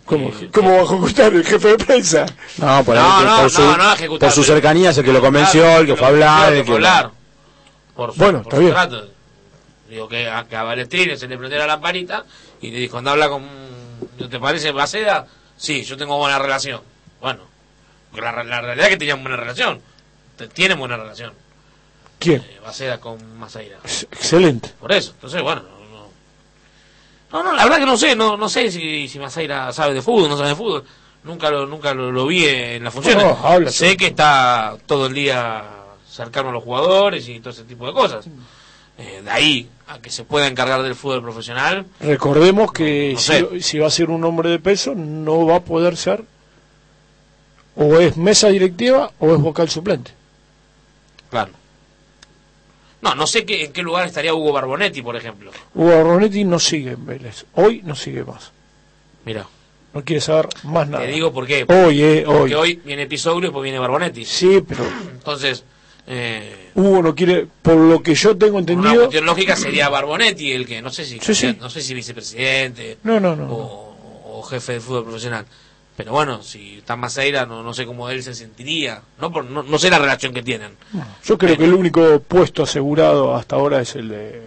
Speaker 3: ¿Cómo, ¿Cómo va a ejecutar el jefe de prensa?
Speaker 2: No, por,
Speaker 4: No,
Speaker 2: por, su,
Speaker 4: no, no ejecutar,
Speaker 2: por su
Speaker 4: pero-
Speaker 2: cercanía es el que lo convenció,
Speaker 4: Claro,
Speaker 2: el que fue a hablar. el
Speaker 4: que fue hablar. Por su,
Speaker 3: Bueno,
Speaker 4: por
Speaker 3: está
Speaker 4: su
Speaker 3: bien.
Speaker 4: trato. Digo que a, que a Balestrini se le prendió la lamparita y le dijo, anda habla con... ¿No te parece Baceda? Sí, yo tengo buena relación. Bueno, porque la, la realidad es que tenían buena relación. Te- Tienen buena relación.
Speaker 3: ¿Quién?
Speaker 4: eh, Baceda con Maceira.
Speaker 3: Ex- Excelente.
Speaker 4: Por eso, entonces, bueno, no, no. La verdad que no sé, no, no sé si, si Maceira sabe de fútbol, no sabe de fútbol. Nunca lo, nunca lo, lo vi en las funciones.
Speaker 3: Habla
Speaker 4: sé que está todo el día cercano a los jugadores y todo ese tipo de cosas. Eh, de ahí a que se pueda encargar del fútbol profesional,
Speaker 3: Recordemos que
Speaker 4: No
Speaker 3: si, si va a ser un hombre de peso, no va a poder ser o es mesa directiva o es vocal suplente.
Speaker 4: claro. No, no sé qué, en qué lugar estaría Hugo Barbonetti, por ejemplo.
Speaker 3: Hugo Ronetti no sigue en Vélez. Hoy no sigue más.
Speaker 4: Mira,
Speaker 3: No quiere saber más nada.
Speaker 4: te digo por qué.
Speaker 3: Hoy, eh, hoy.
Speaker 4: Porque hoy viene Pisoglio y después viene Barbonetti.
Speaker 3: Sí, pero
Speaker 4: Entonces, eh,
Speaker 3: Hugo no quiere, por lo que yo tengo
Speaker 4: una
Speaker 3: entendido.
Speaker 4: cuestión lógica sería Barbonetti el que no sé si
Speaker 3: Sí, sí.
Speaker 4: no sé si vicepresidente
Speaker 3: No, no, no. no.
Speaker 4: o, o jefe de fútbol profesional pero bueno si está Maceira no, no sé cómo él se sentiría no por no, no sé la relación que tienen
Speaker 3: Yo creo que el único puesto asegurado hasta ahora es el de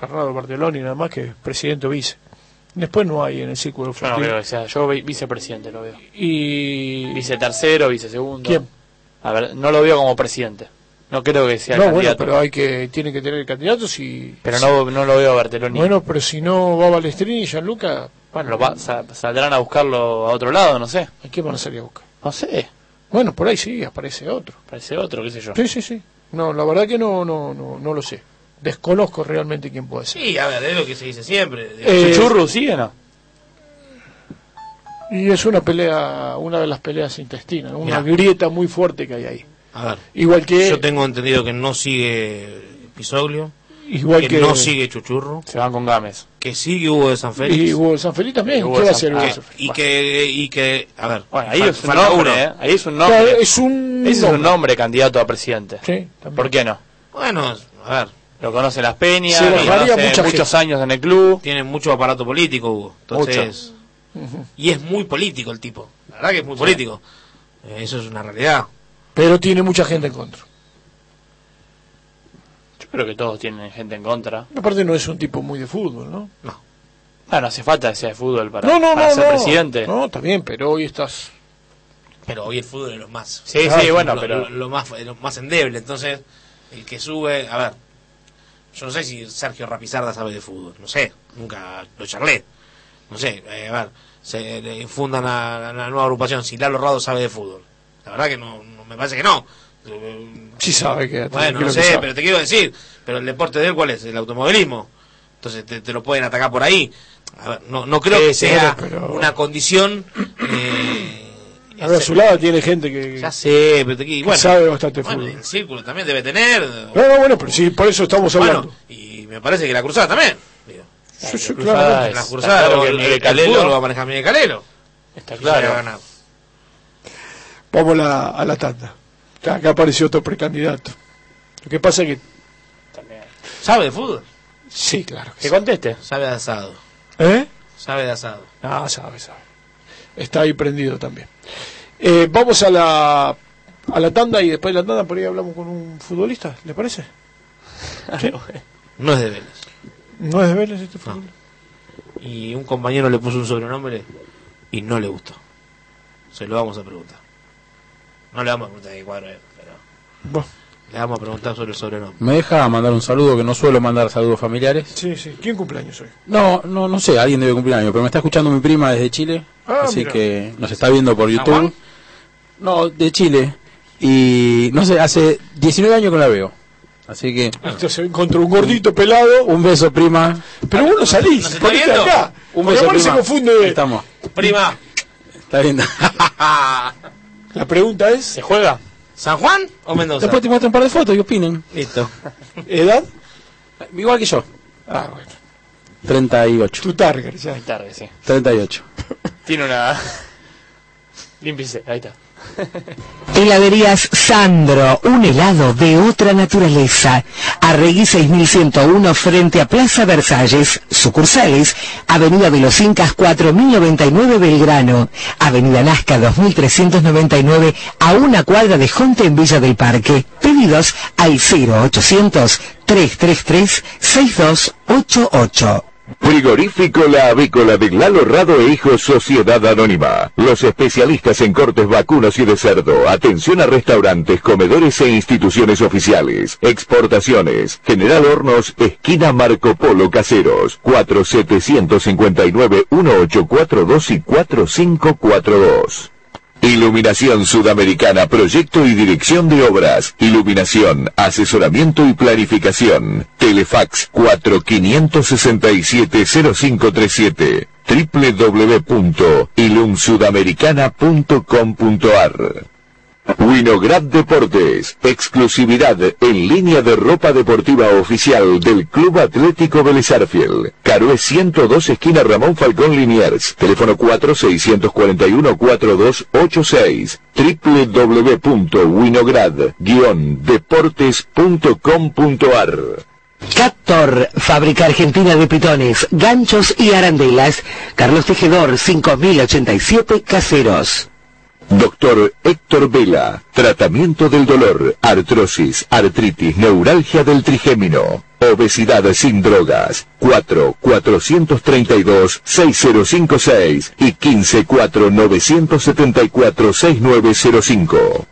Speaker 3: Bernardo Bartoloni, nada más que presidente o vice. Después no hay en el círculo
Speaker 5: Yo no creo que sea. Yo vi- vicepresidente lo veo.
Speaker 3: Y.
Speaker 5: Vice tercero, vice segundo.
Speaker 3: ¿Quién?
Speaker 5: A ver, no lo veo como presidente. No creo que sea
Speaker 3: No, bueno,
Speaker 5: candidato.
Speaker 3: pero hay que, tiene que tener candidatos y.
Speaker 5: Pero no, no lo veo a Berteloni.
Speaker 3: Bueno, pero si no va Balestrini y Gianluca,
Speaker 5: Bueno, lo va- sa- saldrán a buscarlo a otro lado, no sé.
Speaker 3: ¿a quién van a salir a buscar?
Speaker 5: No sé.
Speaker 3: Bueno, por ahí sí, aparece otro.
Speaker 5: Parece otro, qué sé yo.
Speaker 3: Sí, sí, sí. No, la verdad que no, no, no, no lo sé. Desconozco realmente quién puede ser.
Speaker 4: sí a ver es lo que se dice siempre
Speaker 3: Eh,
Speaker 5: ¿Chuchurru sigue o no?
Speaker 3: Y es una pelea, una de las peleas intestinas, una
Speaker 4: Mirá.
Speaker 3: grieta muy fuerte que hay ahí.
Speaker 4: a ver
Speaker 3: Igual que,
Speaker 4: yo tengo entendido que no sigue Pisoglio
Speaker 3: igual
Speaker 4: que,
Speaker 3: que,
Speaker 4: no sigue Chuchurro
Speaker 5: Se van con Gámez.
Speaker 4: Que sigue Hugo de San Félix
Speaker 3: y Hugo San Feliz también. ¿Qué va a
Speaker 5: San-
Speaker 3: hacer Hugo
Speaker 5: ah,
Speaker 3: de
Speaker 4: que-
Speaker 3: San Feliz?
Speaker 4: y que y que a ver
Speaker 5: Bueno, ahí es nombre,
Speaker 4: uno.
Speaker 5: ¿eh? Ahí es un
Speaker 3: Claro,
Speaker 5: nombre.
Speaker 3: es un
Speaker 5: Ese es un nombre candidato a presidente.
Speaker 3: Sí, también.
Speaker 5: ¿Por qué no?
Speaker 4: bueno a ver
Speaker 5: Lo conoce las peñas, lo conoce
Speaker 3: mucha
Speaker 5: muchos
Speaker 3: gente.
Speaker 5: años en el club.
Speaker 4: tiene mucho aparato político Hugo entonces y es muy político el tipo la verdad que es muy político Eh, eso es una realidad
Speaker 3: Pero tiene mucha gente en contra.
Speaker 5: Creo que todos tienen gente en contra.
Speaker 3: Aparte no es un tipo muy de fútbol, ¿no?
Speaker 5: Ah, no hace falta que sea de fútbol para,
Speaker 3: no, no,
Speaker 5: para
Speaker 3: no,
Speaker 5: ser
Speaker 3: no.
Speaker 5: presidente.
Speaker 3: No, está bien, pero hoy estás...
Speaker 4: pero hoy el fútbol es lo más
Speaker 5: Sí,
Speaker 3: Claro,
Speaker 5: sí, bueno,
Speaker 4: lo,
Speaker 5: pero
Speaker 4: lo- lo más lo más endeble entonces el que sube a ver yo no sé si Sergio Rapizarda sabe de fútbol no sé nunca lo charlé no sé eh, a ver se le fundan la, la nueva agrupación si Lalo Rado sabe de fútbol la verdad que no, no- me parece que no Eh,
Speaker 3: Sí sabe que...
Speaker 4: bueno no sé pero te quiero decir pero el deporte de él cuál es el automovilismo entonces te, te lo pueden atacar por ahí a ver, no, no creo
Speaker 5: Sí,
Speaker 4: que
Speaker 5: sí,
Speaker 4: sea
Speaker 3: pero-
Speaker 4: una condición eh,
Speaker 3: A ver, a su lado tiene gente que,
Speaker 4: ya sé, pero te, bueno,
Speaker 3: sabe bastante
Speaker 4: bueno,
Speaker 3: fútbol.
Speaker 4: el círculo también debe tener.
Speaker 3: No, no, bueno, pero sí, por eso estamos hablando.
Speaker 4: Bueno, y me parece que la cruzada también. digo.
Speaker 3: Sí, sí,
Speaker 5: la
Speaker 3: claro.
Speaker 5: cruzada
Speaker 4: la
Speaker 5: es-
Speaker 4: cruzada,
Speaker 5: está claro que
Speaker 4: el,
Speaker 5: Miguel
Speaker 4: el
Speaker 5: Calero-
Speaker 4: fútbol lo va a manejar Miguel Calero.
Speaker 5: Está
Speaker 4: va a
Speaker 5: claro.
Speaker 4: ganar.
Speaker 3: Vamos a la, a la tanda. Acá apareció otro precandidato. Lo que pasa es que...
Speaker 4: ¿Sabe de fútbol?
Speaker 3: Sí, claro que
Speaker 5: Que
Speaker 3: sí.
Speaker 5: conteste.
Speaker 4: Sabe de asado.
Speaker 3: ¿Eh?
Speaker 4: Sabe de asado.
Speaker 3: Ah, sabe, sabe. Está ahí prendido también. Eh, vamos a la, a la tanda y después de la tanda por ahí hablamos con un futbolista, ¿le parece? ¿Sí?
Speaker 4: No es de Vélez.
Speaker 3: ¿No es de Vélez este fútbol?
Speaker 4: Y un compañero le puso un sobrenombre y no le gustó. Se lo vamos a preguntar. No le vamos a preguntar qué cuadro es, pero
Speaker 3: Bueno,
Speaker 4: le vamos a preguntar sobre el sobrenombre.
Speaker 2: ¿Me deja mandar un saludo que no suelo mandar saludos familiares?
Speaker 3: sí, sí. ¿Quién cumpleaños hoy?
Speaker 2: No, no, no sé, alguien debe cumplir año, pero me está escuchando mi prima desde Chile,
Speaker 3: Ah,
Speaker 2: así
Speaker 3: mira.
Speaker 2: que nos está viendo por
Speaker 4: ¿San
Speaker 2: YouTube. No, de Chile. Y no sé, hace 19 años que no la veo. Así que
Speaker 3: Esto se encontró un gordito pelado.
Speaker 2: un beso, prima.
Speaker 3: Pero vos no salís,
Speaker 4: ¿Nos está
Speaker 3: ponete
Speaker 4: viendo?
Speaker 3: acá.
Speaker 2: Un beso,
Speaker 3: aparte se
Speaker 2: prima. Ahí
Speaker 3: confunde.
Speaker 2: estamos.
Speaker 4: Prima,
Speaker 2: Está viendo.
Speaker 3: La pregunta es,
Speaker 5: ¿Se juega?
Speaker 4: ¿San Juan o Mendoza?
Speaker 2: Después te muestro un par de fotos y opinen.
Speaker 4: Listo.
Speaker 3: ¿edad?
Speaker 2: Igual que yo.
Speaker 3: Ah, bueno.
Speaker 2: 38.
Speaker 3: Tu target, ya.
Speaker 5: Tarde, sí.
Speaker 2: 38.
Speaker 5: Tiene una... Límpiese, ahí está.
Speaker 8: Heladerías Sandro, un helado de otra naturaleza. Arregui 6101 frente a Plaza Versalles, sucursales, Avenida de los Incas 4099 Belgrano, Avenida Nazca 2399 a una cuadra de Jonte en Villa del Parque. Pedidos al 0800 333 6288.
Speaker 9: Frigorífico La Avícola de Lalo Rado e Hijos Sociedad Anónima. Los especialistas en cortes vacunos y de cerdo. Atención a restaurantes, comedores e instituciones oficiales. Exportaciones. General Hornos, esquina Marco Polo Caseros. 4759-1842 y 4542. Iluminación Sudamericana, proyecto y dirección de obras. Iluminación, asesoramiento y planificación. Telefax 4567-0537 www.ilumsudamericana.com.ar Winograd Deportes, exclusividad en línea de ropa deportiva oficial del Club Atlético Vélez Arfiel. Carué 102 esquina Ramón Falcón Liniers, teléfono 4641-4286, www.winograd-deportes.com.ar
Speaker 8: Captor, fábrica argentina de pitones, ganchos y arandelas. Carlos Tejedor, 5087 Caseros.
Speaker 9: Doctor Héctor Vela, tratamiento del dolor, artrosis, artritis, neuralgia del trigémino, obesidad sin drogas, 4 432 6056 y 15 4 974 6905.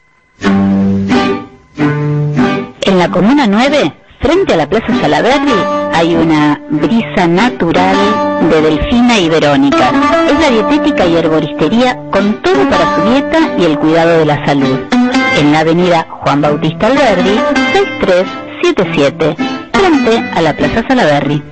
Speaker 10: En la Comuna 9, frente a la Plaza Salaberry, hay una brisa natural de Delfina y Verónica. Es la dietética y herboristería con todo para su dieta y el cuidado de la salud. En la avenida Juan Bautista Alberdi, 6377, frente a la Plaza Salaberry.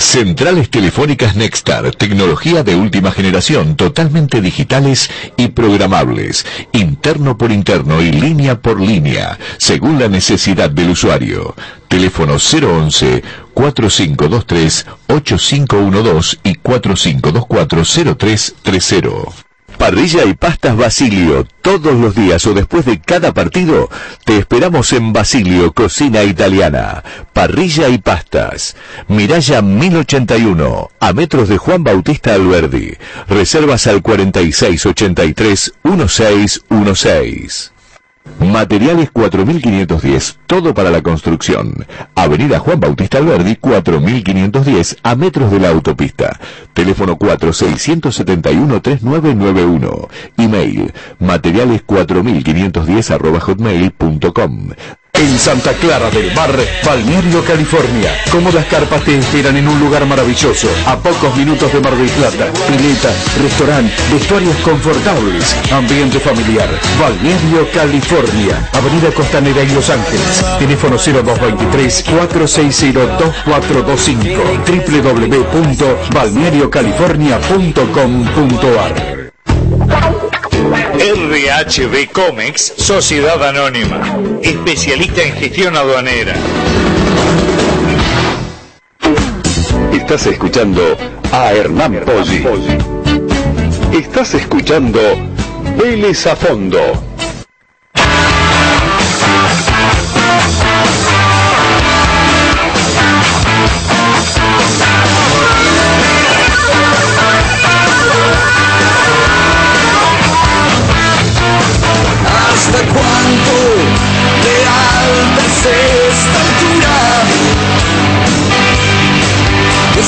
Speaker 9: Centrales Telefónicas Nextar, tecnología de última generación, totalmente digitales y programables, interno por interno y línea por línea, según la necesidad del usuario. Teléfono 011 4523 8512 y 4524 0330. Parrilla y pastas Basilio, todos los días o después de cada partido, te esperamos en Basilio, Cocina Italiana. Parrilla y pastas. Miralla 1081, a metros de Juan Bautista Alberdi. Reservas al 4683 1616. Materiales 4510, todo para la construcción. Avenida Juan Bautista Alberdi 4510, a metros de la autopista. Teléfono 4671-3991. Email, materiales 4510 arroba hotmail.com.
Speaker 11: En Santa Clara del Mar, Balneario, California. Cómodas carpas te esperan en un lugar maravilloso, a pocos minutos de Mar del Plata. Pileta, restaurante, vestuarios confortables, ambiente familiar. Balneario, California. Avenida Costanera y Los Ángeles. Teléfono 0223-460-2425. www.balneariocalifornia.com.ar
Speaker 1: RHB Comex, Sociedad Anónima, especialista en gestión aduanera.
Speaker 9: Estás escuchando a Hernán Poggi. Estás escuchando Vélez a Fondo.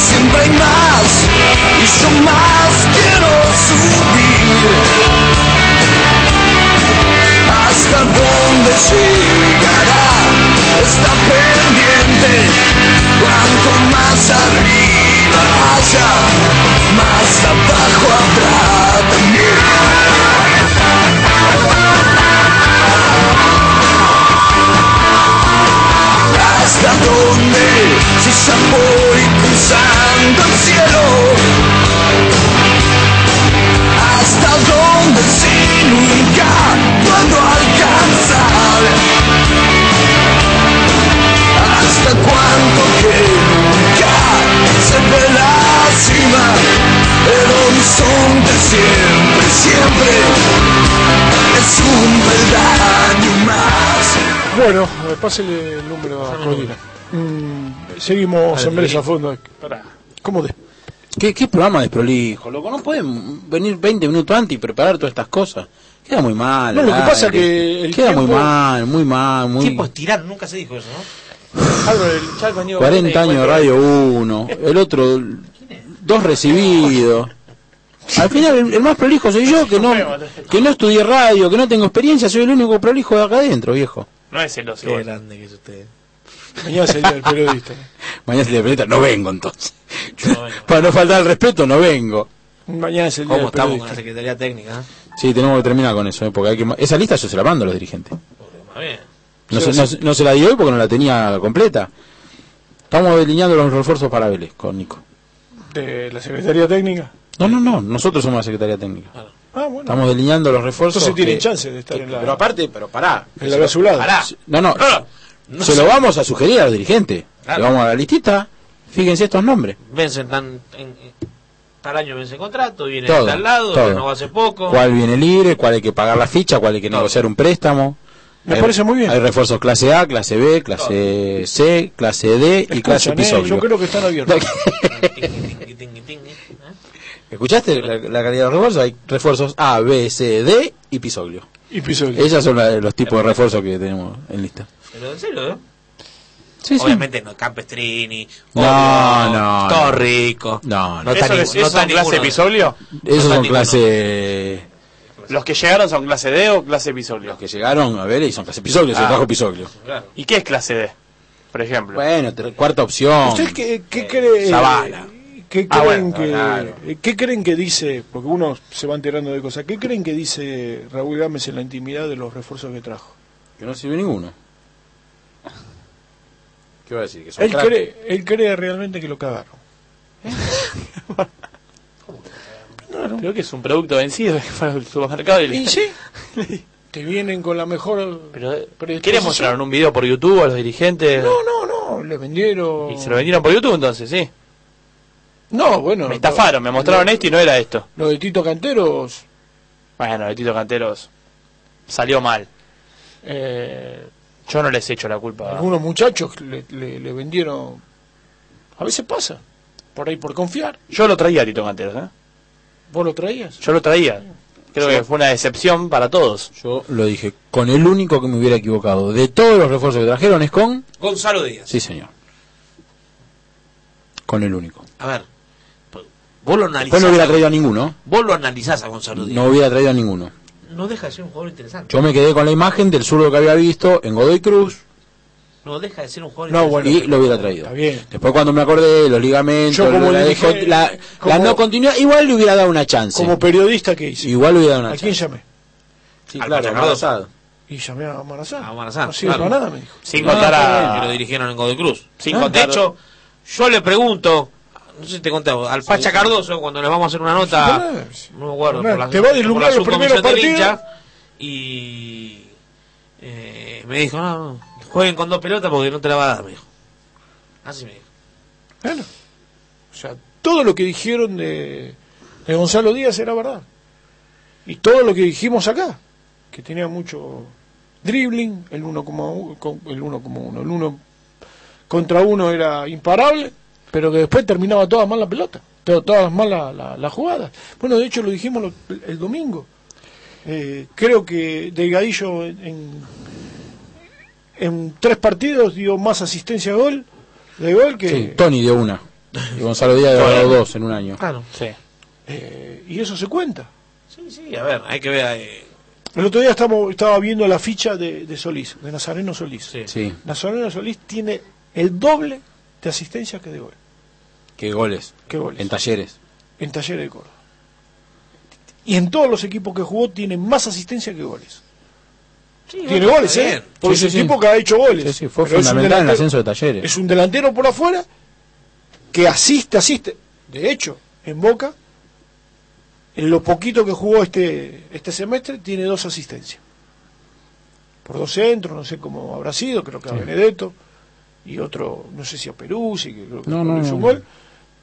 Speaker 7: Siempre hay más y yo más quiero subir. ¿Hasta dónde llegará
Speaker 3: Bueno, pásele el número a Codina. Mm, seguimos en Vélez a fondo. Pará. ¿Cómo de?
Speaker 2: ¿Qué, qué programa desprolijo, loco? No pueden venir 20 minutos antes y preparar todas estas cosas. Queda muy mal.
Speaker 3: No, lo que
Speaker 2: al
Speaker 3: pasa
Speaker 2: aire.
Speaker 3: que el
Speaker 2: Queda muy mal, muy mal, muy...
Speaker 4: Tiempo es tirar, nunca se dijo eso, ¿no?
Speaker 3: Álvaro, el chat venido
Speaker 2: 40 años de Radio 1, el otro, dos recibidos. Al final, el, el más prolijo soy yo, que no, que no estudié radio, que no tengo experiencia, soy el único prolijo de acá adentro, viejo.
Speaker 5: No es celoso.
Speaker 4: Qué grande que es usted.
Speaker 3: Mañana es el día del periodista.
Speaker 2: Mañana se le presenta, no vengo entonces.
Speaker 4: No vengo.
Speaker 2: Para no faltar el respeto, no vengo.
Speaker 3: Mañana es el día
Speaker 4: ¿Cómo estamos con la
Speaker 3: periodista.
Speaker 4: Secretaría Técnica? eh?
Speaker 2: Sí, tenemos que terminar con eso, ¿eh? porque hay que... Esa lista yo se la mando a los dirigentes.
Speaker 4: Más bien.
Speaker 2: No, se, no, se- no se la di hoy porque no la tenía completa. Estamos delineando los refuerzos para Vélez con Nico.
Speaker 3: De la Secretaría Técnica.
Speaker 2: No, no, no, nosotros somos la Secretaría Técnica.
Speaker 3: Ah, bueno.
Speaker 2: Estamos delineando los refuerzos.
Speaker 3: Entonces tienen
Speaker 2: que-
Speaker 3: chance de estar
Speaker 2: que-
Speaker 3: en la,
Speaker 2: Pero aparte, pero pará.
Speaker 3: en la basulada.
Speaker 4: Pará.
Speaker 2: No, no,
Speaker 4: No, no
Speaker 2: se lo vamos a sugerir a los dirigentes.
Speaker 4: Claro.
Speaker 2: Le vamos a la listita. Fíjense estos nombres.
Speaker 4: Vencen tan. En, tal año vence contrato, viene
Speaker 2: Todo,
Speaker 4: de tal lado,
Speaker 2: todo.
Speaker 4: renovó hace poco.
Speaker 2: ¿Cuál viene libre? ¿Cuál hay que pagar la ficha? ¿Cuál hay que
Speaker 4: Todo.
Speaker 2: negociar un préstamo?
Speaker 3: Me
Speaker 2: Hay-
Speaker 3: parece muy bien.
Speaker 2: Hay refuerzos clase A, clase B, clase C, clase D y clase
Speaker 3: Escuchan, eh,
Speaker 2: episodio.
Speaker 3: yo creo que están abiertos.
Speaker 2: ¿Escuchaste la, la calidad de los refuerzos? Hay refuerzos A, B, C, D y pisoglio.
Speaker 3: Y episodio.
Speaker 2: Esos son la- los tipos de refuerzos que tenemos en lista.
Speaker 4: Pero en serio, ¿eh?
Speaker 2: Sí, sí.
Speaker 4: Obviamente no, Campestrini,
Speaker 2: No, no,
Speaker 4: todo
Speaker 2: no.
Speaker 4: rico.
Speaker 2: No, no.
Speaker 5: ¿Eso,
Speaker 4: ni-
Speaker 5: es,
Speaker 4: no
Speaker 5: eso son clase episodio?
Speaker 2: Esos son clase...
Speaker 5: ¿Los que llegaron son clase D o clase episodio?
Speaker 2: Los que llegaron a ver y son clase episoglio, se
Speaker 5: Ah.
Speaker 2: trajo episoglio.
Speaker 4: Claro.
Speaker 5: ¿Y qué es clase D? Por ejemplo.
Speaker 2: Bueno, cuarta opción.
Speaker 3: ¿Ustedes qué, qué creen?
Speaker 2: Zavala.
Speaker 3: ¿Qué
Speaker 5: Ah,
Speaker 3: creen,
Speaker 5: bueno,
Speaker 3: que,
Speaker 2: claro.
Speaker 3: ¿Qué creen que dice? Porque uno se va enterando de cosas. ¿Qué creen que dice Raúl Gámez en la intimidad de los refuerzos que trajo?
Speaker 2: Que no sirve ninguno. ¿Qué va a decir? Que son
Speaker 3: Él
Speaker 2: crack.
Speaker 3: cree, él cree realmente que lo cagaron.
Speaker 5: Creo que es un producto vencido que fue al supermercado y
Speaker 3: Y sí, te vienen con la mejor...
Speaker 5: Pero, eh. ¿Quieren mostrar un video por YouTube a los dirigentes?
Speaker 3: No, no, no, le vendieron...
Speaker 5: Y se lo vendieron por YouTube entonces, sí.
Speaker 3: No, bueno...
Speaker 5: Me estafaron, me mostraron esto y no era esto.
Speaker 3: Lo de Tito Canteros...
Speaker 5: Bueno, de Tito Canteros salió mal.
Speaker 3: Eh,
Speaker 5: Yo no les echo la culpa.
Speaker 3: algunos muchachos le, le- le vendieron... A veces pasa. Por ahí por confiar.
Speaker 5: Yo lo traía a Tito Canteros, ¿eh?
Speaker 3: ¿Vos lo traías?
Speaker 5: Yo lo traía. Creo que fue una decepción para todos.
Speaker 2: Yo lo dije, con el único que me hubiera equivocado de todos los refuerzos que trajeron es con...
Speaker 4: Gonzalo Díaz.
Speaker 2: Sí, señor. Con el único.
Speaker 4: A ver, vos lo analizás.
Speaker 2: Después no hubiera
Speaker 4: a-
Speaker 2: traído a ninguno.
Speaker 4: Vos lo analizás a Gonzalo Díaz.
Speaker 2: No hubiera traído a ninguno.
Speaker 4: No deja de ser un jugador interesante.
Speaker 2: Yo me quedé con la imagen del zurdo que había visto en Godoy Cruz
Speaker 4: No deja de ser un jugador
Speaker 3: No,
Speaker 4: interesante.
Speaker 3: bueno.
Speaker 2: y lo hubiera traído.
Speaker 3: Está bien.
Speaker 2: Después cuando me acordé de los ligamentos,
Speaker 3: Yo como
Speaker 2: la,
Speaker 3: dije-
Speaker 2: la-
Speaker 3: como-
Speaker 2: la no continuidad, igual le hubiera dado una chance.
Speaker 3: Como periodista que hice.
Speaker 2: Igual le hubiera dado una
Speaker 3: ¿A quién
Speaker 2: chance.
Speaker 3: llamé?
Speaker 2: Sí,
Speaker 4: Al
Speaker 2: claro. Marazado.
Speaker 3: Y llamé a Marazán.
Speaker 4: A Marazán,
Speaker 3: No sirve
Speaker 4: claro.
Speaker 3: para nada, me dijo.
Speaker 5: Sin
Speaker 2: No,
Speaker 5: contar a...
Speaker 4: que lo dirigieron en Godoy Cruz.
Speaker 5: Sin
Speaker 4: de
Speaker 5: contar-
Speaker 4: hecho, yo le pregunto, no sé si te conté, al Pacha Cardoso, cuando le vamos a hacer una nota, no me acuerdo, por la,
Speaker 3: te va a deslumbrar los primeros partidos.
Speaker 4: hincha, y eh, me dijo, no, no, jueguen con dos pelotas porque no te la va a dar, me dijo. Así me dijo.
Speaker 3: Bueno, o sea, todo lo que dijeron de, de Gonzalo Díaz era verdad. Y todo lo que dijimos acá, que tenía mucho dribbling, el 1,1, con- el 1,1, el 1 contra uno era imparable, pero que después terminaba todas mal la pelota, to- todas mal la, la, la jugada. Bueno, de hecho lo dijimos lo- el domingo. Eh, creo que Delgadillo en, en, en tres partidos dio más asistencia a gol, de gol que...
Speaker 2: Sí, Tony dio una. Y Gonzalo Díaz dio dado dos en un año.
Speaker 4: Claro.
Speaker 5: Sí.
Speaker 3: Eh, y eso se cuenta.
Speaker 4: Sí, sí, a ver, hay que ver. eh,
Speaker 3: El otro día estamos, estaba viendo la ficha de, de Solís, de Nazareno Solís.
Speaker 4: sí.
Speaker 2: Sí,
Speaker 3: Nazareno Solís tiene el doble de asistencia que de gol.
Speaker 2: Qué goles.
Speaker 3: Que goles.
Speaker 2: En talleres.
Speaker 3: En Talleres de Córdoba. Y en todos los equipos que jugó tiene más asistencia que goles.
Speaker 4: Sí,
Speaker 3: tiene goles, ¿eh? Porque
Speaker 2: Sí,
Speaker 3: es
Speaker 2: sí,
Speaker 3: un
Speaker 2: sí.
Speaker 3: tipo que ha hecho goles.
Speaker 2: Sí, sí, fue
Speaker 3: Pero es un
Speaker 2: fundamental en el
Speaker 3: delantero-
Speaker 2: ascenso de talleres.
Speaker 3: Es un delantero por afuera que asiste, asiste. De hecho, en Boca, en lo poquito que jugó este, este semestre, tiene dos asistencias. Por dos centros, no sé cómo habrá sido, creo que a Benedetto, y otro, no sé si a Perú, sí que creo que
Speaker 2: No,
Speaker 3: le
Speaker 2: no,
Speaker 3: hizo
Speaker 2: no.
Speaker 3: un gol.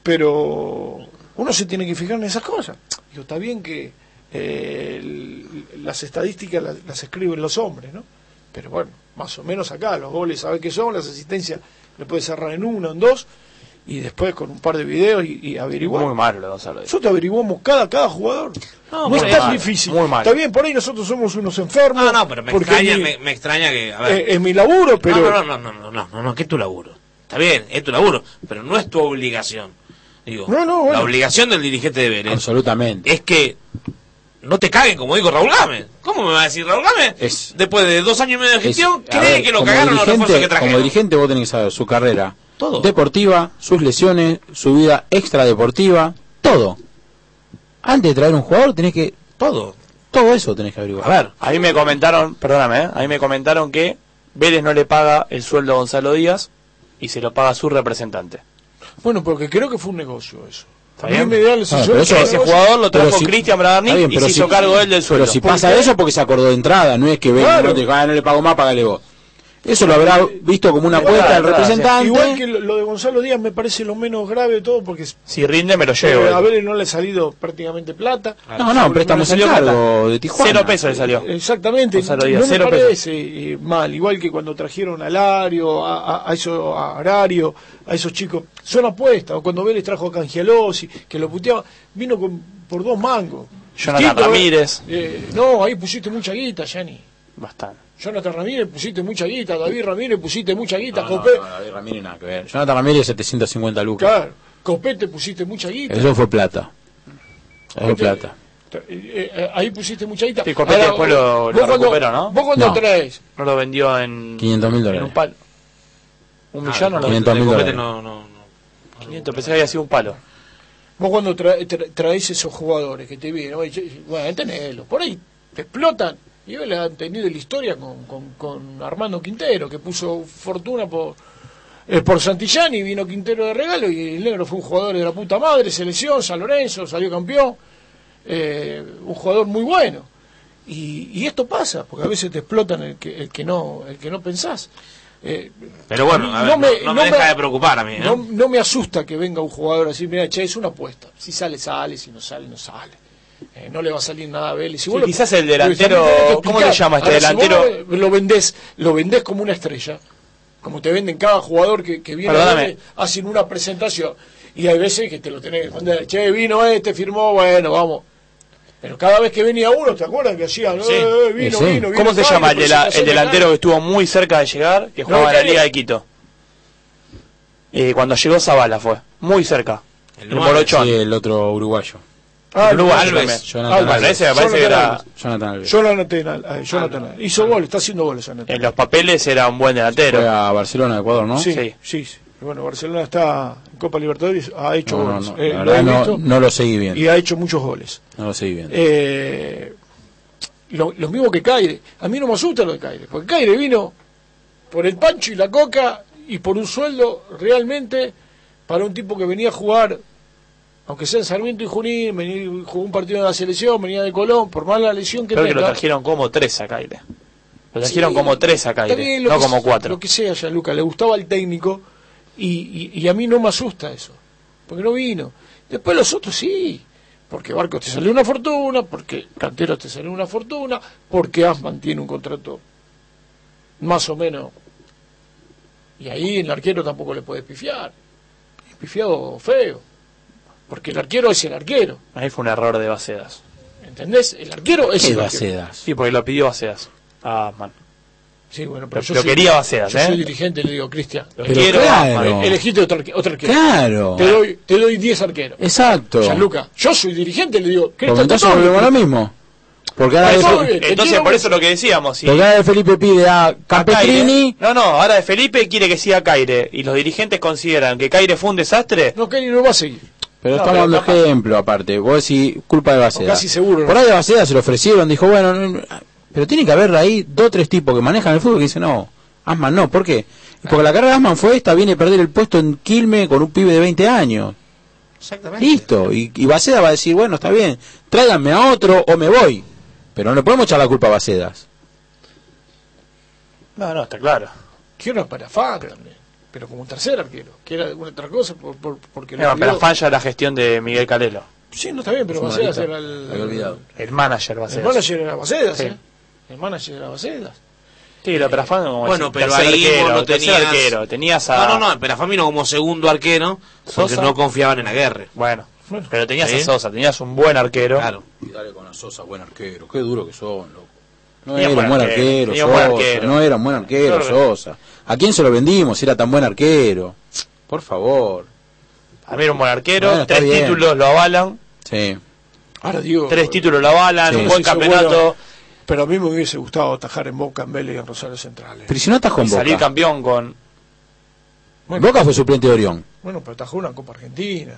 Speaker 3: Pero uno se tiene que fijar en esas cosas. Digo, está bien que eh, el- las estadísticas las, las escriben los hombres, ¿no? Pero bueno, más o menos acá, los goles, sabe qué son, las asistencias le puede cerrar en uno, en dos, y después con un par de videos y, y averiguar.
Speaker 5: Muy malo Gonzalo.
Speaker 3: Nosotros averiguamos cada, cada jugador. No,
Speaker 4: muy
Speaker 3: es tan difícil.
Speaker 5: muy mal.
Speaker 3: Está bien, por ahí nosotros somos unos enfermos.
Speaker 4: No, no, pero me extraña,
Speaker 3: es mi-
Speaker 4: me, me extraña que. A ver,
Speaker 3: eh, es mi laburo, pero.
Speaker 4: No, no, no, no, no, no, no, no, que es tu laburo. Está bien, es tu laburo, pero no es tu obligación. Digo,
Speaker 3: No, no, bueno.
Speaker 4: la obligación del dirigente de Vélez
Speaker 2: Absolutamente.
Speaker 4: es que no te caguen como dijo Raúl Gámez. ¿Cómo me va a decir Raúl Gámez?
Speaker 2: Es-
Speaker 4: Después de dos años y medio de
Speaker 2: Es-
Speaker 4: gestión, cree
Speaker 2: ver,
Speaker 4: que lo
Speaker 2: como
Speaker 4: cagaron los
Speaker 2: dirigente-
Speaker 4: refuerzos que
Speaker 2: Como
Speaker 4: trajeron.
Speaker 2: dirigente vos tenés que saber su carrera
Speaker 4: Todo.
Speaker 2: deportiva, sus lesiones, su vida extradeportiva, todo. Antes de traer un jugador tenés que...
Speaker 4: Todo.
Speaker 2: Todo eso tenés que averiguar.
Speaker 5: A ver, a mí me comentaron, perdóname, ¿eh? a mí me comentaron que Vélez no le paga el sueldo a Gonzalo Díaz y se lo paga su representante.
Speaker 3: Bueno, porque creo que fue un negocio eso.
Speaker 5: Bien.
Speaker 3: me
Speaker 2: Ah, eso-
Speaker 5: Ese
Speaker 3: negocio.
Speaker 5: jugador lo trajo
Speaker 2: si-
Speaker 5: Cristian
Speaker 2: bien,
Speaker 5: y se
Speaker 2: si-
Speaker 5: hizo cargo él del sueldo.
Speaker 2: Pero si
Speaker 3: ¿Por
Speaker 2: pasa
Speaker 3: qué?
Speaker 2: eso porque se acordó de entrada, no es que venga
Speaker 3: Claro.
Speaker 2: diga, "Ah, no le pago más, págale vos. Eso lo habrá visto como una apuesta del
Speaker 5: claro,
Speaker 2: representante.
Speaker 3: Igual que lo, de Gonzalo Díaz me parece lo menos grave de todo porque
Speaker 5: Si rinde, me lo
Speaker 3: eh,
Speaker 5: llevo.
Speaker 3: a Vélez no le ha salido prácticamente plata.
Speaker 2: No, no, préstamos en
Speaker 5: salió
Speaker 2: cargo de Tijuana.
Speaker 5: Cero pesos le salió.
Speaker 3: Exactamente,
Speaker 5: Gonzalo Díaz,
Speaker 3: no me
Speaker 5: cero
Speaker 3: parece eh, mal, igual que cuando trajeron a Lario, a, a, a eso, a Arario, a esos chicos, son apuestas, o cuando Vélez trajo a Cangialosi, que lo puteaba, vino con, por dos mangos.
Speaker 5: Jonathan
Speaker 3: Distinto, ¿eh?
Speaker 5: Ramírez.
Speaker 3: Eh, no, ahí pusiste mucha guita, Yanni.
Speaker 5: Bastante.
Speaker 3: Jonathan Ramírez pusiste mucha guita, David Ramírez pusiste mucha guita,
Speaker 2: No, no,
Speaker 3: Copé,
Speaker 2: no, David Ramírez nada que ver. Jonathan Ramírez 750 lucas.
Speaker 3: claro, Copete pusiste mucha guita.
Speaker 2: Eso fue plata. Eso fue plata.
Speaker 3: eh, eh, ahí pusiste mucha guita.
Speaker 5: Sí, Copete después lo-
Speaker 3: vos
Speaker 5: lo
Speaker 3: cuando-
Speaker 5: recuperó, ¿no?
Speaker 3: Vos
Speaker 2: No.
Speaker 3: traes
Speaker 5: No lo vendió en,
Speaker 2: 500 mil
Speaker 5: en
Speaker 2: dólares.
Speaker 5: un palo. Un
Speaker 4: Ah,
Speaker 5: millón o
Speaker 4: el
Speaker 5: no.
Speaker 2: 500 mil
Speaker 4: no, no, no.
Speaker 5: 500, pensé que había sido un palo.
Speaker 3: Vos cuando tra- tra- traes esos jugadores que te vienen, bueno, tenelo, por ahí te explotan. Le han tenido la historia con, con, con Armando Quintero, que puso fortuna por, eh, por Santillán y vino Quintero de regalo y el negro fue un jugador de la puta madre, selección, San Lorenzo, salió campeón, eh, un jugador muy bueno. Y, y esto pasa, porque a veces te explotan el que, el que, no, el que no pensás. Eh,
Speaker 4: Pero bueno, a ver,
Speaker 3: no me-
Speaker 4: no
Speaker 3: no
Speaker 4: me
Speaker 3: me-
Speaker 4: deja de preocupar a mí. ¿eh?
Speaker 3: no, no me asusta que venga un jugador así, mira, che, es una apuesta. Si sale, sale, si no sale, no sale. Eh, no le va a salir nada a Vélez. Si
Speaker 5: Sí,
Speaker 3: lo-
Speaker 5: quizás el delantero- ¿cómo se llama este
Speaker 3: Ahora, si vos
Speaker 5: delantero?
Speaker 3: lo, lo vendés, lo vendés como una estrella, como te venden cada jugador que, que viene a. Vélez, hacen una presentación. Y hay veces que te lo tenés que vender. Che, vino este, firmó, bueno, vamos. Pero cada vez que venía uno, ¿te acuerdas que hacían?
Speaker 4: Sí.
Speaker 3: Eh, vino,
Speaker 2: Sí.
Speaker 3: vino, vino
Speaker 5: ¿Cómo se llama el, la- el
Speaker 3: de
Speaker 5: delantero que estuvo muy cerca de llegar, que jugaba en la. Liga de Quito? Eh, cuando llegó Zavala fue, muy cerca.
Speaker 4: El
Speaker 5: El, Morochón.
Speaker 2: Sí, el otro uruguayo.
Speaker 3: Ah,
Speaker 5: uruguayo
Speaker 4: Alves.
Speaker 2: Jonathan
Speaker 3: Alves.
Speaker 2: Alves.
Speaker 5: Ese me parece que
Speaker 3: Jonathan
Speaker 5: era,
Speaker 3: Alves.
Speaker 2: Jonathan Alves.
Speaker 3: Jonathan, eh, Jonathan
Speaker 4: Ah, no.
Speaker 3: hizo gol, está haciendo goles Jonathan.
Speaker 5: en los papeles era un buen
Speaker 2: Fue
Speaker 5: delantero.
Speaker 2: a Barcelona, Ecuador, ¿no?
Speaker 3: Sí,
Speaker 5: Sí.
Speaker 3: sí. Bueno, Barcelona está en Copa Libertadores, ha hecho
Speaker 2: No,
Speaker 3: goles.
Speaker 2: no,
Speaker 3: Eh,
Speaker 2: la verdad no,
Speaker 3: visto
Speaker 2: no lo seguí bien.
Speaker 3: y ha hecho muchos goles.
Speaker 2: No lo seguí bien.
Speaker 3: Eh, lo, lo mismo que Caire. A mí no me asusta lo de Caire, porque Caire vino por el pancho y la coca y por un sueldo realmente para un tipo que venía a jugar, aunque sea en Sarmiento y Junín, venía, jugó un partido de la selección, venía de Colón, por más la lesión que
Speaker 5: Creo que lo trajeron como tres a Caire. Lo trajeron
Speaker 3: Sí,
Speaker 5: como tres a Caire, no
Speaker 3: que
Speaker 5: como cuatro.
Speaker 3: Lo que sea, ya Luca, le gustaba el técnico y, y- y a mí no me asusta eso, porque no vino. Después los otros sí, porque Barcos te salió una fortuna, porque Cantero te salió una fortuna, porque Asman tiene un contrato más o menos. Y ahí el arquero tampoco le puede pifiar. Es pifiado feo. Porque el arquero es el arquero.
Speaker 5: Ahí fue un error de Bacedas.
Speaker 3: ¿Entendés? El arquero es
Speaker 2: ¿Qué
Speaker 3: el arquero.
Speaker 2: Bacedas?
Speaker 5: Sí, porque lo pidió Bacedas. Ah, man.
Speaker 3: Sí, bueno, pero
Speaker 5: Lo-
Speaker 3: yo
Speaker 5: lo
Speaker 3: soy-
Speaker 5: quería Bacedas,
Speaker 3: yo
Speaker 5: ¿eh?
Speaker 3: soy dirigente, le digo, Cristian.
Speaker 5: Lo quiero,
Speaker 2: claro.
Speaker 3: Elegiste otro, arque- otro arquero.
Speaker 2: Claro.
Speaker 3: Te doy, te doy 10 arqueros.
Speaker 2: Exacto.
Speaker 3: Gianluca, yo soy dirigente, le digo, Cristian,
Speaker 2: entonces volvemos a lo mismo. Porque ahora, de,
Speaker 3: eso, eh, te
Speaker 5: Entonces, por eso lo que decíamos. Si
Speaker 2: porque ahora de Felipe pide a
Speaker 5: a
Speaker 2: Campestrini.
Speaker 5: Caire- no, no, ahora de Felipe quiere que siga Caire. Y los dirigentes consideran que Caire fue un desastre.
Speaker 3: No, Kenny no va a seguir.
Speaker 2: Pero
Speaker 5: No,
Speaker 2: estamos dando ejemplo aparte. Vos decís culpa de Baceda.
Speaker 3: Casi seguro, ¿no?
Speaker 2: Por ahí de Baceda se lo ofrecieron, dijo, bueno, no, no, pero tiene que haber ahí dos o tres tipos que manejan el fútbol que dicen, no, Asman no. ¿Por qué? Porque la carrera de Asman fue esta, viene a perder el puesto en Quilme con un pibe de 20 años.
Speaker 4: Exactamente.
Speaker 2: Listo. Y, y Baceda va a decir, bueno, está bien, tráiganme a otro o me voy. Pero no le podemos echar la culpa a Bacedas.
Speaker 5: No, no, está claro.
Speaker 3: Quiero para fan también. Pero como un tercer arquero, que era una otra cosa por, por- porque
Speaker 5: No, pero. Falla la gestión de Miguel Calelo.
Speaker 3: Sí, no está bien, pero Bacedas
Speaker 2: marita.
Speaker 3: era el,
Speaker 2: olvidado.
Speaker 5: El manager va a
Speaker 3: el manager era Bacedas,
Speaker 5: Sí.
Speaker 3: ¿eh? El manager era Bacedas.
Speaker 5: Sí, lo pero Falla como
Speaker 4: Bueno, pero ahí
Speaker 5: arquero,
Speaker 4: no tenías-
Speaker 5: arquero. Tenías a...
Speaker 4: No, no, no, Perafán vino como segundo arquero porque
Speaker 5: Sosa.
Speaker 4: no confiaban en la guerra.
Speaker 5: Bueno, pero tenías
Speaker 4: Sí.
Speaker 5: a Sosa, tenías un buen arquero.
Speaker 4: Claro.
Speaker 2: Y dale con la Sosa, buen arquero. Qué duro que son, loco. No era
Speaker 5: buen
Speaker 2: un buen
Speaker 5: arquero,
Speaker 2: Sosa. No era un buen arquero, Sosa. ¿A quién se lo vendimos si era tan buen arquero? Por favor.
Speaker 5: A mí era un buen arquero,
Speaker 2: Bueno,
Speaker 5: tres
Speaker 2: bien.
Speaker 5: títulos lo avalan,
Speaker 2: Sí.
Speaker 3: Ahora digo,
Speaker 5: tres títulos lo avalan,
Speaker 2: Sí.
Speaker 5: un buen campeonato,
Speaker 3: pero a mí me hubiese gustado atajar en Boca, en Vélez y en Rosario Centrales.
Speaker 2: Pero si no atajó
Speaker 5: y
Speaker 2: en
Speaker 5: salir
Speaker 2: Boca.
Speaker 5: campeón con...
Speaker 3: Bueno,
Speaker 2: Boca fue suplente de Orión.
Speaker 3: bueno, pero atajó una Copa Argentina.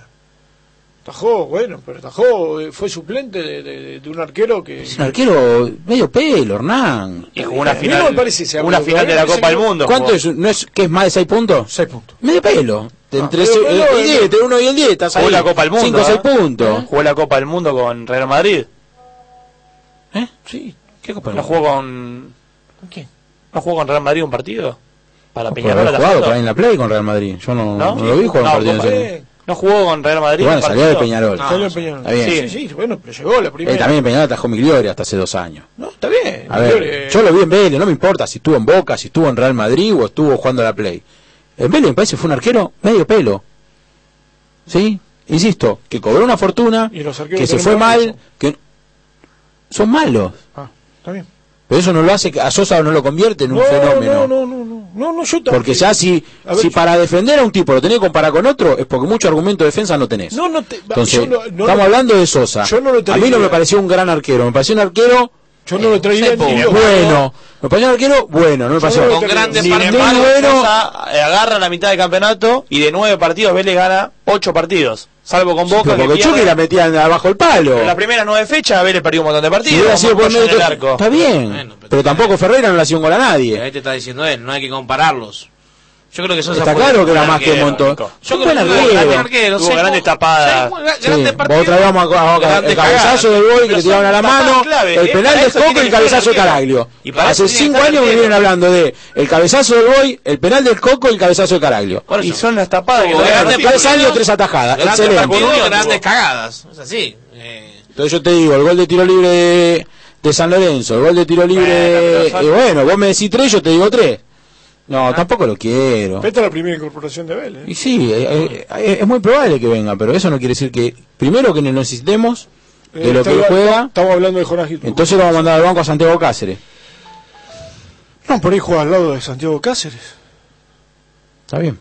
Speaker 3: Atajó, bueno, pero atajó, eh, fue suplente de, de- de un arquero que...
Speaker 2: Es un arquero medio pelo, Hernán.
Speaker 5: Y jugó una
Speaker 3: mí
Speaker 5: final,
Speaker 3: no me parece ese
Speaker 5: una final de la Copa del Mundo.
Speaker 2: ¿Cuánto
Speaker 5: jugó.
Speaker 2: es? ¿No es que es más de 6 puntos?
Speaker 3: Seis puntos.
Speaker 2: Medio pelo. Entre
Speaker 3: medio
Speaker 2: se-
Speaker 3: pelo,
Speaker 2: el, el
Speaker 3: eh.
Speaker 2: 10, entre uno y el 10, estás ahí.
Speaker 5: Jugó la Copa del Mundo.
Speaker 2: 5 o 6
Speaker 5: ¿eh?
Speaker 2: puntos.
Speaker 5: Jugó la Copa del Mundo con Real Madrid.
Speaker 2: ¿Eh?
Speaker 3: Sí.
Speaker 2: ¿Qué Copa del
Speaker 5: ¿No
Speaker 2: Mundo?
Speaker 5: jugó con...
Speaker 3: ¿Con quién?
Speaker 5: ¿No jugó con Real Madrid un partido? Para
Speaker 2: Puede
Speaker 5: Peñarol
Speaker 2: jugado ahí en la Play con Real Madrid. Yo no,
Speaker 5: ¿No?
Speaker 2: no lo vi jugar un
Speaker 5: No,
Speaker 2: partido en.
Speaker 5: ¿No jugó con Real Madrid
Speaker 2: Y bueno, salió de? Peñarol.
Speaker 4: No,
Speaker 3: Salió
Speaker 4: sí.
Speaker 3: Peñarol.
Speaker 2: Está bien.
Speaker 3: Sí, sí, bueno, pero llegó la primera.
Speaker 2: Eh, también Peñarol atajó mi gloria hasta hace dos años.
Speaker 3: No, está bien.
Speaker 2: A ver,
Speaker 3: Mejor,
Speaker 2: yo lo vi en Vélez, no me importa si estuvo en Boca, si estuvo en Real Madrid o estuvo jugando a la Play. En Vélez me parece fue un arquero medio pelo. ¿Sí? Insisto, que cobró una fortuna,
Speaker 3: Y los arqueros
Speaker 2: que se
Speaker 3: de
Speaker 2: fue mal, que son malos.
Speaker 3: Ah, está bien.
Speaker 2: Pero eso no lo hace, que a Sosa no lo convierte en un
Speaker 3: no,
Speaker 2: No,
Speaker 3: no, no, no, no, no, no, yo tampoco.
Speaker 2: Porque ya si,
Speaker 3: ver,
Speaker 2: si
Speaker 3: yo-
Speaker 2: para defender a un tipo lo tenés que comparar con otro, es porque mucho argumento de defensa no tenés.
Speaker 3: No, no te,
Speaker 2: Entonces,
Speaker 3: yo no, no
Speaker 2: estamos hablando de Sosa.
Speaker 3: yo no lo
Speaker 2: a mí no me pareció un gran arquero, me pareció un arquero
Speaker 3: yo no lo traía
Speaker 4: sepo.
Speaker 3: ni loco.
Speaker 2: bueno. Me pareció un arquero bueno, no me pareció
Speaker 4: Con grandes
Speaker 5: Sin
Speaker 4: partidos.
Speaker 2: bueno.
Speaker 5: Sosa eh, agarra la mitad del campeonato y de nueve partidos Vélez gana ocho partidos. Salvo con Boca
Speaker 2: Pero
Speaker 5: que.
Speaker 2: Chucky la metían abajo el palo.
Speaker 5: En las primeras nueve fechas Vélez perdió un montón de
Speaker 2: Si
Speaker 5: partidos.
Speaker 2: hubiera
Speaker 5: con
Speaker 2: sido por medio. Está bien.
Speaker 4: Bueno, pero-
Speaker 2: pero tampoco Ferreira no le hacía un gol a nadie.
Speaker 4: ahí te está diciendo él, no hay que compararlos. Yo creo que Sosa
Speaker 2: Está
Speaker 4: fue
Speaker 2: claro
Speaker 4: un
Speaker 2: que era más que
Speaker 4: arquero.
Speaker 2: Montón.
Speaker 4: Yo
Speaker 2: Un
Speaker 4: creo que un
Speaker 2: arquero.
Speaker 5: Tuvo grandes tapadas.
Speaker 4: seco, gra-
Speaker 2: Sí,
Speaker 4: grandes
Speaker 2: vos
Speaker 4: partidos.
Speaker 2: otra vez vamos a, a- a-
Speaker 4: Grandes
Speaker 2: el cabezazo del Boy que le tiraron a la mano,
Speaker 5: clave,
Speaker 2: el
Speaker 5: ¿eh?
Speaker 2: penal de
Speaker 5: eso
Speaker 2: Coco y el cabezazo de. Caraglio.
Speaker 5: Y para
Speaker 2: Hace
Speaker 5: eso
Speaker 2: cinco años vienen hablando de el cabezazo del Boy, el penal del Coco y el cabezazo de Caraglio.
Speaker 5: Y son las tapadas que
Speaker 2: Tres años, tres atajadas.
Speaker 4: Grandes
Speaker 2: Excelente.
Speaker 4: grandes cagadas. Es así. Eh,
Speaker 2: Entonces yo te digo, el gol de tiro libre de, San Lorenzo, el gol de tiro libre...
Speaker 5: Bueno,
Speaker 2: vos me decís tres, yo te digo tres. No, tampoco lo quiero.
Speaker 3: Esta es la primera incorporación de Vélez.
Speaker 2: Y sí, eh, eh, es muy probable que venga, pero eso no quiere decir que, primero, que no necesitemos de
Speaker 3: Eh,
Speaker 2: lo que juega,
Speaker 3: Estamos hablando de Jonás
Speaker 2: entonces lo vamos a mandar al banco a Santiago Cáceres.
Speaker 3: No, por ahí juega al lado de Santiago Cáceres.
Speaker 2: Está bien.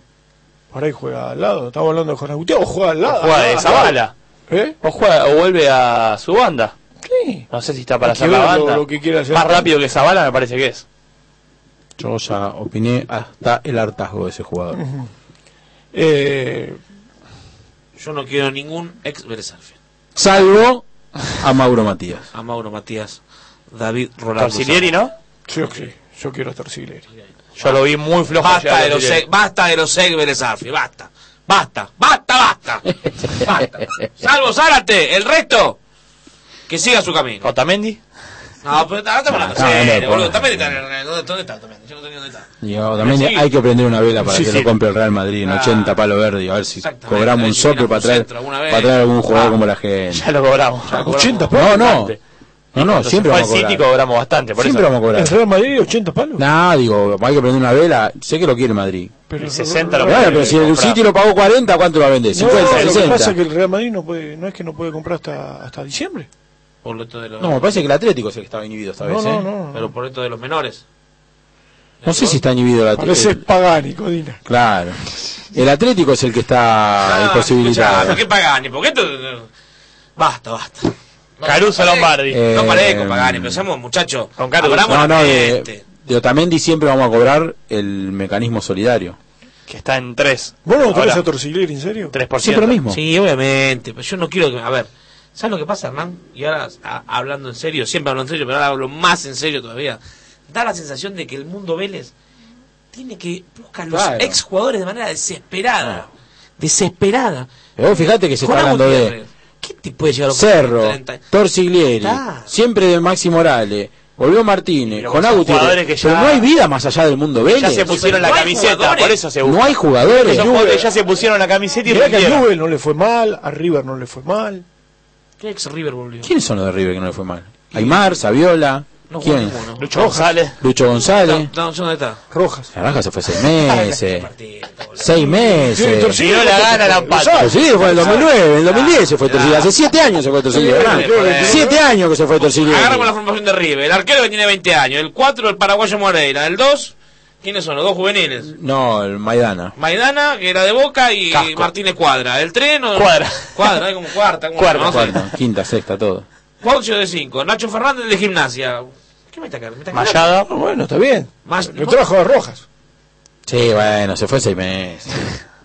Speaker 3: Por ahí juega al lado. Estamos hablando de Jonás Gutiérrez. O juega al lado.
Speaker 5: juega de
Speaker 3: lado,
Speaker 5: Zabala.
Speaker 3: ¿Eh?
Speaker 5: O, juega, o vuelve a su banda.
Speaker 3: Sí.
Speaker 5: No sé si está para hacer la
Speaker 3: lo-
Speaker 5: banda.
Speaker 3: lo que quiere hacer.
Speaker 5: Más rápido que Zabala me parece que es.
Speaker 2: Yo ya opiné hasta el hartazgo de ese jugador.
Speaker 3: Eh,
Speaker 4: yo no quiero ningún ex Vélez Arfield.
Speaker 2: Salvo a Mauro Matías.
Speaker 4: A Mauro Matías, David Rolando.
Speaker 5: Torcilieri, ¿no?
Speaker 3: sí, yo quiero a Torcileri.
Speaker 5: Yo lo vi muy flojo.
Speaker 4: Basta de, los ex, basta de los ex Vélez Arfield, basta. Basta, basta, basta. basta. Salvo Zárate, el resto, que siga su camino.
Speaker 5: ¿Otamendi?
Speaker 4: No, pero
Speaker 2: No, no,
Speaker 4: serio,
Speaker 2: no,
Speaker 4: boludo.
Speaker 2: no.
Speaker 4: También está en el- ¿Dónde, está Otamendi? Yo no ni dónde está.
Speaker 2: Y oh, también
Speaker 4: Sí.
Speaker 2: hay que prender una vela para
Speaker 3: Sí,
Speaker 2: que
Speaker 3: sí.
Speaker 2: lo compre el Real Madrid en
Speaker 4: Ah.
Speaker 2: 80 palo verde a ver si cobramos
Speaker 4: a
Speaker 2: un
Speaker 4: miramos
Speaker 2: para traer, para traer algún jugador
Speaker 5: Ah.
Speaker 2: como la gente.
Speaker 5: Ya lo cobramos.
Speaker 4: Ya cobramos.
Speaker 3: 80
Speaker 2: No,
Speaker 3: palos.
Speaker 2: no. No, no,
Speaker 5: Cuando
Speaker 2: siempre vamos a
Speaker 5: al City
Speaker 2: cobrar.
Speaker 5: cobramos bastante. Por
Speaker 2: Siempre
Speaker 5: eso.
Speaker 2: vamos a
Speaker 3: ¿El
Speaker 2: cobrar.
Speaker 3: Real Madrid 80 palos?
Speaker 2: No, digo, hay que prender una vela. Sé que lo quiere Madrid.
Speaker 3: Pero
Speaker 5: El 60 lo puede
Speaker 2: pero si el. City lo pagó 40, ¿cuánto lo va a vender?
Speaker 3: No,
Speaker 2: 50,
Speaker 3: lo que
Speaker 2: 60.
Speaker 3: pasa es que el Real Madrid no puede, no es que no puede comprar hasta, hasta diciembre.
Speaker 4: Por lo de los,
Speaker 2: No, me parece que el Atlético es el que estaba inhibido esta
Speaker 3: No,
Speaker 2: vez.
Speaker 3: no,
Speaker 2: ¿eh?
Speaker 3: no.
Speaker 4: pero por esto de los menores.
Speaker 2: No sé si está inhibido el
Speaker 3: Parece
Speaker 2: Atlético.
Speaker 3: Pagani, Codina.
Speaker 2: Claro. El Atlético es el que está imposibilitado.
Speaker 4: escuchame, ¿Qué Pagani? ¿Por qué esto? Basta, basta. No,
Speaker 5: Caruso
Speaker 4: no
Speaker 5: Lombardi.
Speaker 2: Eh,
Speaker 4: No parezco Pagani, pero somos muchachos.
Speaker 5: Con Caruso.
Speaker 2: No, no, de, de Otamendi siempre vamos a cobrar el mecanismo solidario.
Speaker 5: Que está en 3.
Speaker 3: ¿Vos no traes a Torcileri, en serio?
Speaker 5: 3%.
Speaker 2: Siempre lo mismo.
Speaker 4: Sí, obviamente, pero yo no quiero que... A ver, ¿sabes lo que pasa, Hernán? Y ahora, a- hablando en serio, siempre hablo en serio, pero ahora hablo más en serio todavía. Da la sensación de que el mundo Vélez tiene que buscar los
Speaker 2: Claro.
Speaker 4: exjugadores de manera desesperada. Desesperada.
Speaker 2: Pero vos fijate que se está hablando de
Speaker 4: ¿Qué te puede llegar a
Speaker 2: Cerro,
Speaker 4: 30?
Speaker 2: Torciglieri,
Speaker 4: Claro.
Speaker 2: siempre de Maxi Morales. Volvió Martínez,
Speaker 5: son
Speaker 2: Gutiérrez.
Speaker 5: jugadores que ya-
Speaker 2: Pero no hay vida más allá del mundo Vélez.
Speaker 5: Ya se pusieron la
Speaker 4: no hay
Speaker 5: camiseta,
Speaker 4: jugadores.
Speaker 5: por eso se
Speaker 2: No hay jugadores.
Speaker 5: Esos jugadores ya se pusieron la camiseta y
Speaker 3: Mirá que a. Newell no le fue mal, a River no le fue mal.
Speaker 4: ¿Qué ex River volvió?
Speaker 2: ¿Quiénes son los de River que no le fue mal? Aymar, Saviola.
Speaker 4: No jugó
Speaker 2: ¿Quién?
Speaker 4: ninguno.
Speaker 5: Lucho González.
Speaker 2: Lucho González.
Speaker 4: No, no, ¿dónde está?
Speaker 3: Rojas.
Speaker 2: Naranja se fue seis meses. Seis meses.
Speaker 5: No la gana, la empata.
Speaker 2: Torcillo fue en el 2009, en el 2010 se fue Torcillo. Hace siete años se fue Torcillo.
Speaker 4: sí.
Speaker 2: Siete años que se fue Torcillo.
Speaker 4: Agarramos la formación de River. El arquero que tiene 20 años. El 4, el paraguayo Moreira. El 2, ¿quiénes son? Los dos juveniles.
Speaker 2: No, el Maidana.
Speaker 4: Maidana, que era de Boca, y
Speaker 5: Casco.
Speaker 4: Martínez Cuadra. El 3, no.
Speaker 5: Cuadra.
Speaker 4: Cuadra, es como cuarta. Como
Speaker 5: Cuarta,
Speaker 4: no.
Speaker 2: Cuarta, quinta, sexta, todo.
Speaker 4: Faucio de 5. Nacho Fernández de gimnasia. ¿Qué me está? ¿Me cagando?
Speaker 5: Mallada.
Speaker 3: Ah, bueno, está bien.
Speaker 4: Más,
Speaker 3: Lo trajo a Rojas.
Speaker 2: Sí, bueno, se fue seis meses.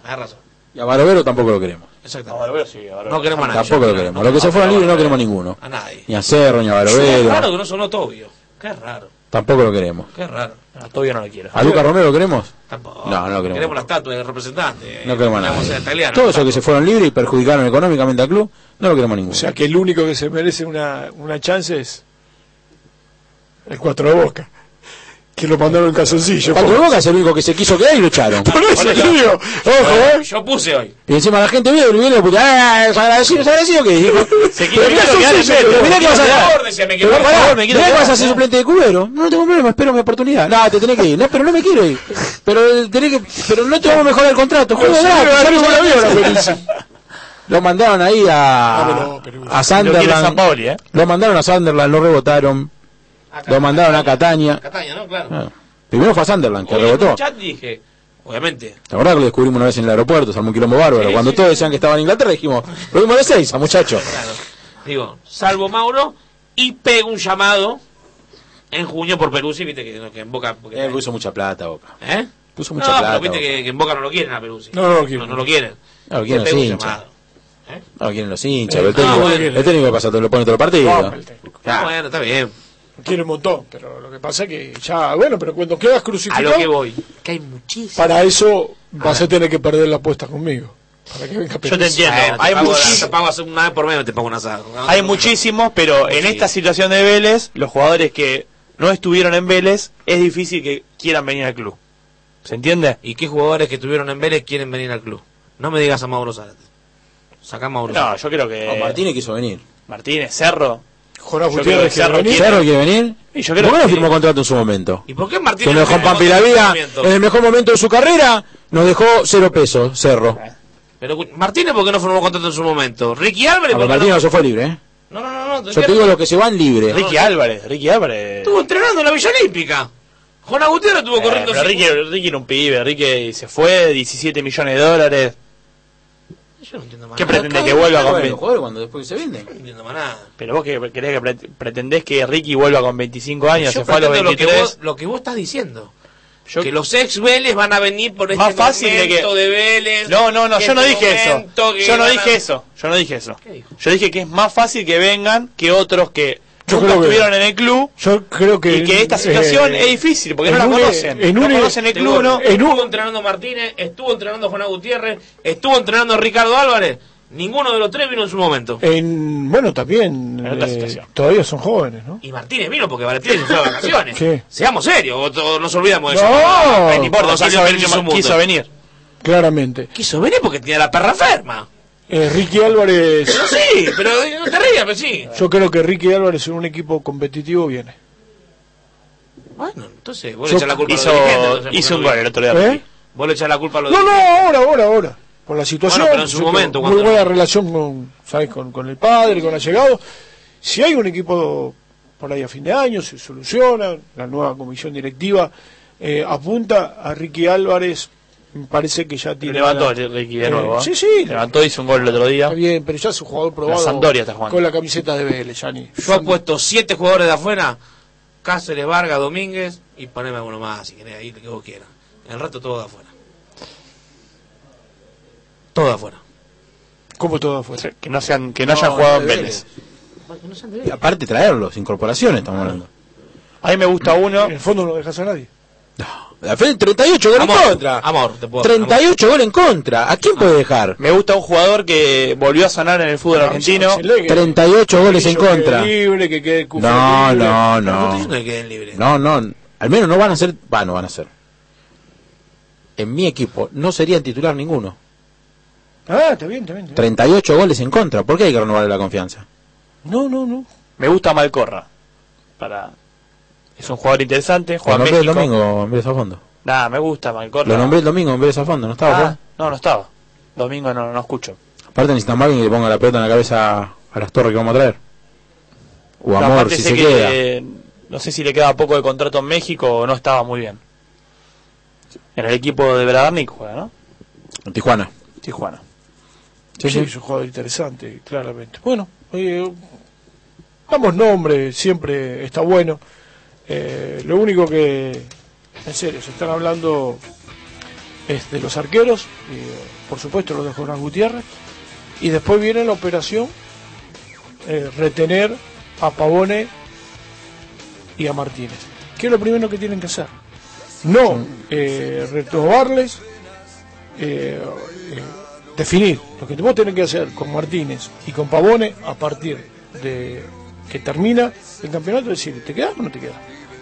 Speaker 4: Me da razón.
Speaker 2: Y a Barovero tampoco lo queremos.
Speaker 4: Exactamente. No queremos a nadie.
Speaker 2: Tampoco lo queremos. Los que se fueron libres no queremos ninguno.
Speaker 4: A nadie.
Speaker 2: Ni a Cerro, ni a
Speaker 4: Qué raro
Speaker 2: Barovero.
Speaker 4: que no sonó Tobio. Qué raro.
Speaker 2: Tampoco lo queremos.
Speaker 4: Qué raro.
Speaker 5: No, todavía no lo quiero.
Speaker 2: ¿A Lucas Romero lo queremos?
Speaker 4: Tampoco.
Speaker 2: No, no lo queremos.
Speaker 4: Queremos la estatua del representante.
Speaker 2: No queremos a
Speaker 4: Queremos
Speaker 2: nadie.
Speaker 4: ser italiano.
Speaker 2: Todos esos que se fueron libres y perjudicaron económicamente al club, no lo queremos ninguno.
Speaker 3: O sea que el único que se merece una, una chance es el Cuatro de Boca. Que lo mandaron en calzoncillo.
Speaker 2: De Boca es el único que se quiso quedar y lo echaron.
Speaker 3: Por eso digo, ojo, eh.
Speaker 4: Yo puse hoy.
Speaker 2: Y encima la gente vio y viene puta, ah, desagradecido, desagradecido que dijo.
Speaker 5: Se
Speaker 2: Pero
Speaker 5: quedar en
Speaker 2: mirá, que vas a mirá que vas a ser suplente de cubero. No, tengo problema, espero mi oportunidad. No, te tenés que ir. No, pero no me quiero ir. Pero tenés que, pero no te vamos a mejorar el contrato. Juega
Speaker 3: sí,
Speaker 2: gratis. Lo mandaron ahí a, a Sunderland.
Speaker 5: ¿eh?
Speaker 2: Lo mandaron a Sunderland, lo rebotaron. Lo mandaron a Catania.
Speaker 4: Cataña, ¿no? Claro.
Speaker 2: Ah, Primero fue a Sunderland, que
Speaker 4: Hoy en
Speaker 2: rebotó.
Speaker 4: el chat dije, obviamente,
Speaker 2: La verdad que lo descubrimos una vez en el aeropuerto, se armó un quilombo bárbaro.
Speaker 4: Sí,
Speaker 2: Cuando
Speaker 4: sí,
Speaker 2: todos
Speaker 4: sí.
Speaker 2: decían que estaba en Inglaterra, dijimos, lo dimos de seis a muchacho.
Speaker 4: claro. Digo, salvo Mauro, y pego un llamado en junio por Peruzzi, viste que, que en Boca... porque-
Speaker 2: Eh, puso mucha plata, Boca.
Speaker 4: ¿Eh?
Speaker 2: Puso
Speaker 4: No,
Speaker 2: mucha
Speaker 4: pero
Speaker 2: plata.
Speaker 4: viste
Speaker 2: Boca.
Speaker 4: que, que en Boca no lo quieren a Peruzzi.
Speaker 3: No, no lo quieren.
Speaker 4: No, no lo quieren.
Speaker 2: No lo quieren los hinchas. No lo quieren los hinchas.
Speaker 3: Eh,
Speaker 2: el técnico,
Speaker 4: no, bueno.
Speaker 2: el técnico que pasa, te lo pone todo el partido.
Speaker 3: No.
Speaker 4: Ah, bueno, está bien.
Speaker 3: Quiere un montón, pero lo que pasa es que ya, bueno, pero cuando quedas
Speaker 4: A
Speaker 3: crucificado,
Speaker 4: lo que voy. Que hay muchísimo.
Speaker 3: para eso vas a tener que perder la apuesta conmigo. Para que venga
Speaker 5: Yo te entiendo. Hay,
Speaker 4: pago hace una vez por mes, te pago un asado.
Speaker 5: hay muchísimos, pero en esta situación de Vélez, los jugadores que no estuvieron en Vélez, es difícil que quieran venir al club. ¿Se entiende?
Speaker 4: ¿Y qué jugadores que estuvieron en Vélez quieren venir al club? No me digas a Mauro Zárate. Sacá a Mauro
Speaker 5: No,
Speaker 4: Zárate.
Speaker 5: yo creo que
Speaker 2: No, Martínez quiso venir.
Speaker 5: Martínez, Cerro.
Speaker 3: Jonás Gutiérrez
Speaker 5: que Cerro
Speaker 3: venir.
Speaker 5: quiere.
Speaker 2: ¿Cerro quiere venir?
Speaker 5: Y yo creo
Speaker 2: ¿Por qué no
Speaker 5: que-
Speaker 2: firmó contrato en su momento?
Speaker 4: ¿Y por qué
Speaker 2: Que
Speaker 4: Martínez
Speaker 2: nos dejó en
Speaker 4: firmó
Speaker 2: Pampi la
Speaker 4: contrato
Speaker 2: vida,
Speaker 4: en ese momento?
Speaker 2: en el mejor momento de su carrera, nos dejó cero pesos, Cerro.
Speaker 4: Pero Martínez, ¿por qué no firmó contrato en su momento? Ricky Álvarez,
Speaker 2: A
Speaker 4: ¿por qué
Speaker 2: Martínez
Speaker 4: no?
Speaker 2: no se fue libre, ¿eh?
Speaker 4: No, no, no. no
Speaker 2: Yo te digo los que se van libres.
Speaker 5: Ricky Álvarez, Ricky Álvarez.
Speaker 4: Estuvo entrenando en la Villa Olímpica. Juana Gutiérrez estuvo
Speaker 5: Eh,
Speaker 4: corriendo.
Speaker 5: pero Ricky, Ricky era un pibe, Ricky se fue, 17 millones de dólares.
Speaker 4: Yo no entiendo más
Speaker 5: ¿Qué
Speaker 4: nada.
Speaker 5: pretende que vuelva con
Speaker 2: Bueno,
Speaker 5: 20?
Speaker 2: los jugadores cuando después se venden.
Speaker 4: No entiendo más nada.
Speaker 5: Pero vos que querés que pre- pretendés que Ricky vuelva con 25 años,
Speaker 4: Yo
Speaker 5: se fue a los
Speaker 4: pretendo lo que,
Speaker 5: 23.
Speaker 4: vos, lo que vos estás diciendo.
Speaker 5: Yo-
Speaker 4: que los ex Vélez van a venir por este
Speaker 5: Más fácil de
Speaker 4: momento
Speaker 5: que-
Speaker 4: de Vélez.
Speaker 5: No, no, no,
Speaker 4: que
Speaker 5: yo no
Speaker 4: este
Speaker 5: dije eso.
Speaker 4: que
Speaker 5: Yo no
Speaker 4: van a-
Speaker 5: dije eso. Yo no dije eso.
Speaker 4: ¿Qué dijo?
Speaker 5: Yo dije que es más fácil que vengan que otros que
Speaker 3: Yo
Speaker 5: nunca
Speaker 3: creo que-
Speaker 5: estuvieron en el club
Speaker 3: Yo creo que.
Speaker 5: y que esta situación
Speaker 3: eh,
Speaker 5: es difícil porque no la
Speaker 3: un-
Speaker 5: conocen.
Speaker 3: en
Speaker 5: no
Speaker 3: un-
Speaker 5: conocen el club, ¿no?
Speaker 3: en un-
Speaker 4: Estuvo entrenando Martínez, estuvo entrenando Juan Gutiérrez, estuvo entrenando Ricardo Álvarez. Ninguno de los tres vino en su momento.
Speaker 3: En, bueno, también.
Speaker 5: En otra
Speaker 3: eh,
Speaker 5: situación.
Speaker 3: todavía son jóvenes, ¿no?
Speaker 4: Y Martínez vino porque Valentín se fue de vacaciones.
Speaker 3: Sí.
Speaker 4: Seamos serios, o nos olvidamos de
Speaker 3: No,
Speaker 4: eso.
Speaker 5: Ay, no importa,
Speaker 4: Martínez
Speaker 5: quiso venir, quiso venir.
Speaker 3: Claramente.
Speaker 4: Quiso venir porque tenía la perra ferma.
Speaker 3: Eh, Ricky Álvarez.
Speaker 4: Pero sí, pero no te rías, pero sí.
Speaker 3: Yo creo que Ricky Álvarez en un equipo competitivo viene.
Speaker 4: Bueno, entonces vos
Speaker 3: Yo-
Speaker 4: le echás la culpa a los
Speaker 5: Hizo,
Speaker 4: entonces,
Speaker 5: hizo
Speaker 4: no
Speaker 5: un gol el otro día.
Speaker 3: ¿Eh?
Speaker 4: Vos le echás la culpa a los
Speaker 3: No, no,
Speaker 4: dirigentes.
Speaker 3: ahora, ahora, ahora. Por la situación.
Speaker 4: Bueno, pero en su momento,
Speaker 3: Muy buena relación con, ¿sabes? Con, con el padre, con allegado. Si hay un equipo por ahí a fin de año, se soluciona. La nueva comisión directiva eh, apunta a Ricky Álvarez. Me parece que ya tiene.
Speaker 5: Levantó
Speaker 3: la-
Speaker 5: Ricky de
Speaker 3: Eh,
Speaker 5: nuevo. ¿eh?
Speaker 3: sí, sí.
Speaker 5: Levantó, hizo un gol el otro día.
Speaker 3: Está bien, pero ya es un jugador probado.
Speaker 5: Sampdoria está jugando.
Speaker 3: Con la camiseta de Vélez, Yani.
Speaker 4: Yo apuesto siete jugadores de afuera, Cáceres, Vargas, Domínguez, y poneme alguno más, si querés, ahí lo que vos quieras. El resto todo de afuera. Todo de afuera.
Speaker 3: Como todo afuera.
Speaker 5: Que no, sean, que no hayan jugado en Vélez.
Speaker 2: Y aparte traerlos, incorporaciones estamos hablando.
Speaker 5: A mí me gusta uno.
Speaker 3: En el fondo no dejas a nadie.
Speaker 2: No. La Fede, 38 goles en contra.
Speaker 4: amor, te puedo-
Speaker 2: 38 goles en contra. ¿A quién puede dejar?
Speaker 5: Me gusta un jugador que volvió a sonar en el fútbol argentino.
Speaker 2: 38 goles en contra.
Speaker 3: libre, que quede
Speaker 2: No,
Speaker 3: libre.
Speaker 2: no,
Speaker 4: No
Speaker 2: no.
Speaker 4: diciendo que queden libres.
Speaker 2: No, no. Al menos no van a ser. Va, no van a ser. En mi equipo no serían titular ninguno.
Speaker 3: Ah, está bien, está bien. está bien.
Speaker 2: 38 goles en contra. ¿Por qué hay que renovarle la confianza?
Speaker 3: No, no, no.
Speaker 5: Me gusta Malcorra. Para... Es un jugador interesante,
Speaker 2: Lo
Speaker 5: juega en
Speaker 2: nombré el domingo en vez de fondo.
Speaker 5: Nada, me gusta Malcorra.
Speaker 2: Lo nombré el domingo en vez de fondo. No estaba.
Speaker 5: Ah, no, no estaba. Domingo no, no escucho.
Speaker 2: Aparte necesitan alguien que le ponga la pelota en la cabeza a las torres que vamos a traer. O
Speaker 5: No,
Speaker 2: amor, si
Speaker 5: sé
Speaker 2: se
Speaker 5: que,
Speaker 2: queda.
Speaker 5: eh, no sé si le queda poco de contrato en México o no estaba muy bien. En el equipo de Bragarnik juega, ¿no?
Speaker 2: En Tijuana.
Speaker 5: Tijuana.
Speaker 3: Sí, es un jugador interesante, claramente. Bueno, eh, damos nombre, siempre está bueno. Eh, lo único que, en serio, se están hablando es de los arqueros, y, eh, por supuesto los de Jorán Gutiérrez, y después viene la operación eh, retener a Pavone y a Martínez. ¿Qué es lo primero que tienen que hacer? No eh, retobarles, eh, eh, definir lo que vos tenés que hacer con Martínez y con Pavone a partir de que termina el campeonato, es decir, ¿te quedas o no te quedas?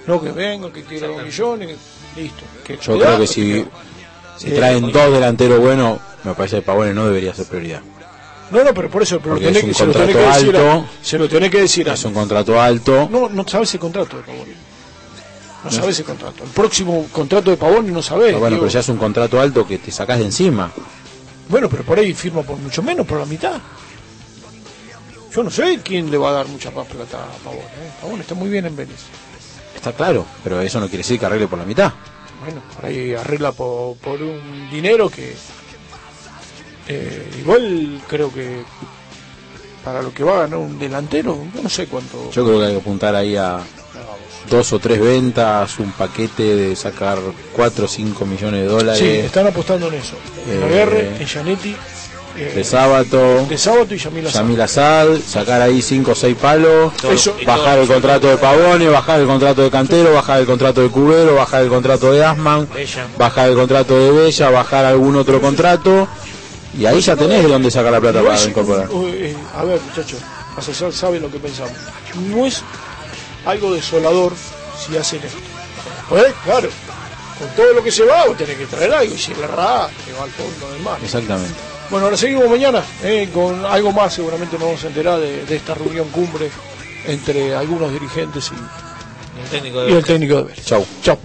Speaker 3: No que venga, que quiera dos millones, que- listo. Que
Speaker 2: Yo creo que si, si
Speaker 3: Eh,
Speaker 2: traen dos delanteros buenos, me parece que Pavone no debería ser prioridad.
Speaker 3: No, no, pero por eso, pero tenés
Speaker 2: es un
Speaker 3: que, se lo tenés que
Speaker 2: contrato
Speaker 3: decir a-
Speaker 2: alto.
Speaker 3: se lo tenés que decir a-
Speaker 2: Es un contrato alto.
Speaker 3: No, no sabes el contrato de Pavone. No sabes el contrato. El próximo contrato de Pavone no sabés.
Speaker 2: Pero bueno,
Speaker 3: digo.
Speaker 2: pero ya es un contrato alto que te sacás de encima.
Speaker 3: Bueno, pero por ahí firma por mucho menos, por la mitad. Yo no sé quién le va a dar mucha más plata a Pavón. ¿eh? Pavón está muy bien en Vélez.
Speaker 2: Está claro, pero eso no quiere decir que arregle por la mitad.
Speaker 3: Bueno, por ahí arregla por, por un dinero que eh, igual creo que para lo que va a ganar un delantero, yo no sé cuánto.
Speaker 2: Yo creo que hay que apuntar ahí a dos o tres ventas, un paquete de sacar 4 o 5 millones de dólares.
Speaker 3: Sí, están apostando en eso. En
Speaker 2: Eh,
Speaker 3: en Gianetti, eh,
Speaker 2: de sábado,
Speaker 3: de sábado y Yamil Azar.
Speaker 2: Yamil Azad, sacar ahí 5 o 6 palos,
Speaker 3: Eso-
Speaker 2: bajar el contrato de Pavone, bajar el contrato de Cantero, bajar el contrato de Cubero, bajar el contrato de Asman,
Speaker 4: Bella.
Speaker 2: bajar el contrato de Bella, bajar algún otro contrato, y ahí ya tenés de dónde sacar la plata
Speaker 3: No
Speaker 2: para
Speaker 3: es-
Speaker 2: incorporar.
Speaker 3: eh, a ver, muchachos, Asesor sabe lo que pensamos. No es algo desolador si hacen esto. Pues, claro, con todo lo que se va, vos tenés que traer algo. Y si le errás, te va al fondo del mar.
Speaker 2: Exactamente.
Speaker 3: Bueno, ahora seguimos mañana eh, con algo más. Seguramente nos vamos a enterar de, de esta reunión cumbre entre algunos dirigentes y,
Speaker 4: El técnico
Speaker 3: y
Speaker 4: de
Speaker 3: el técnico de Vélez.
Speaker 2: Chau.
Speaker 3: Chau.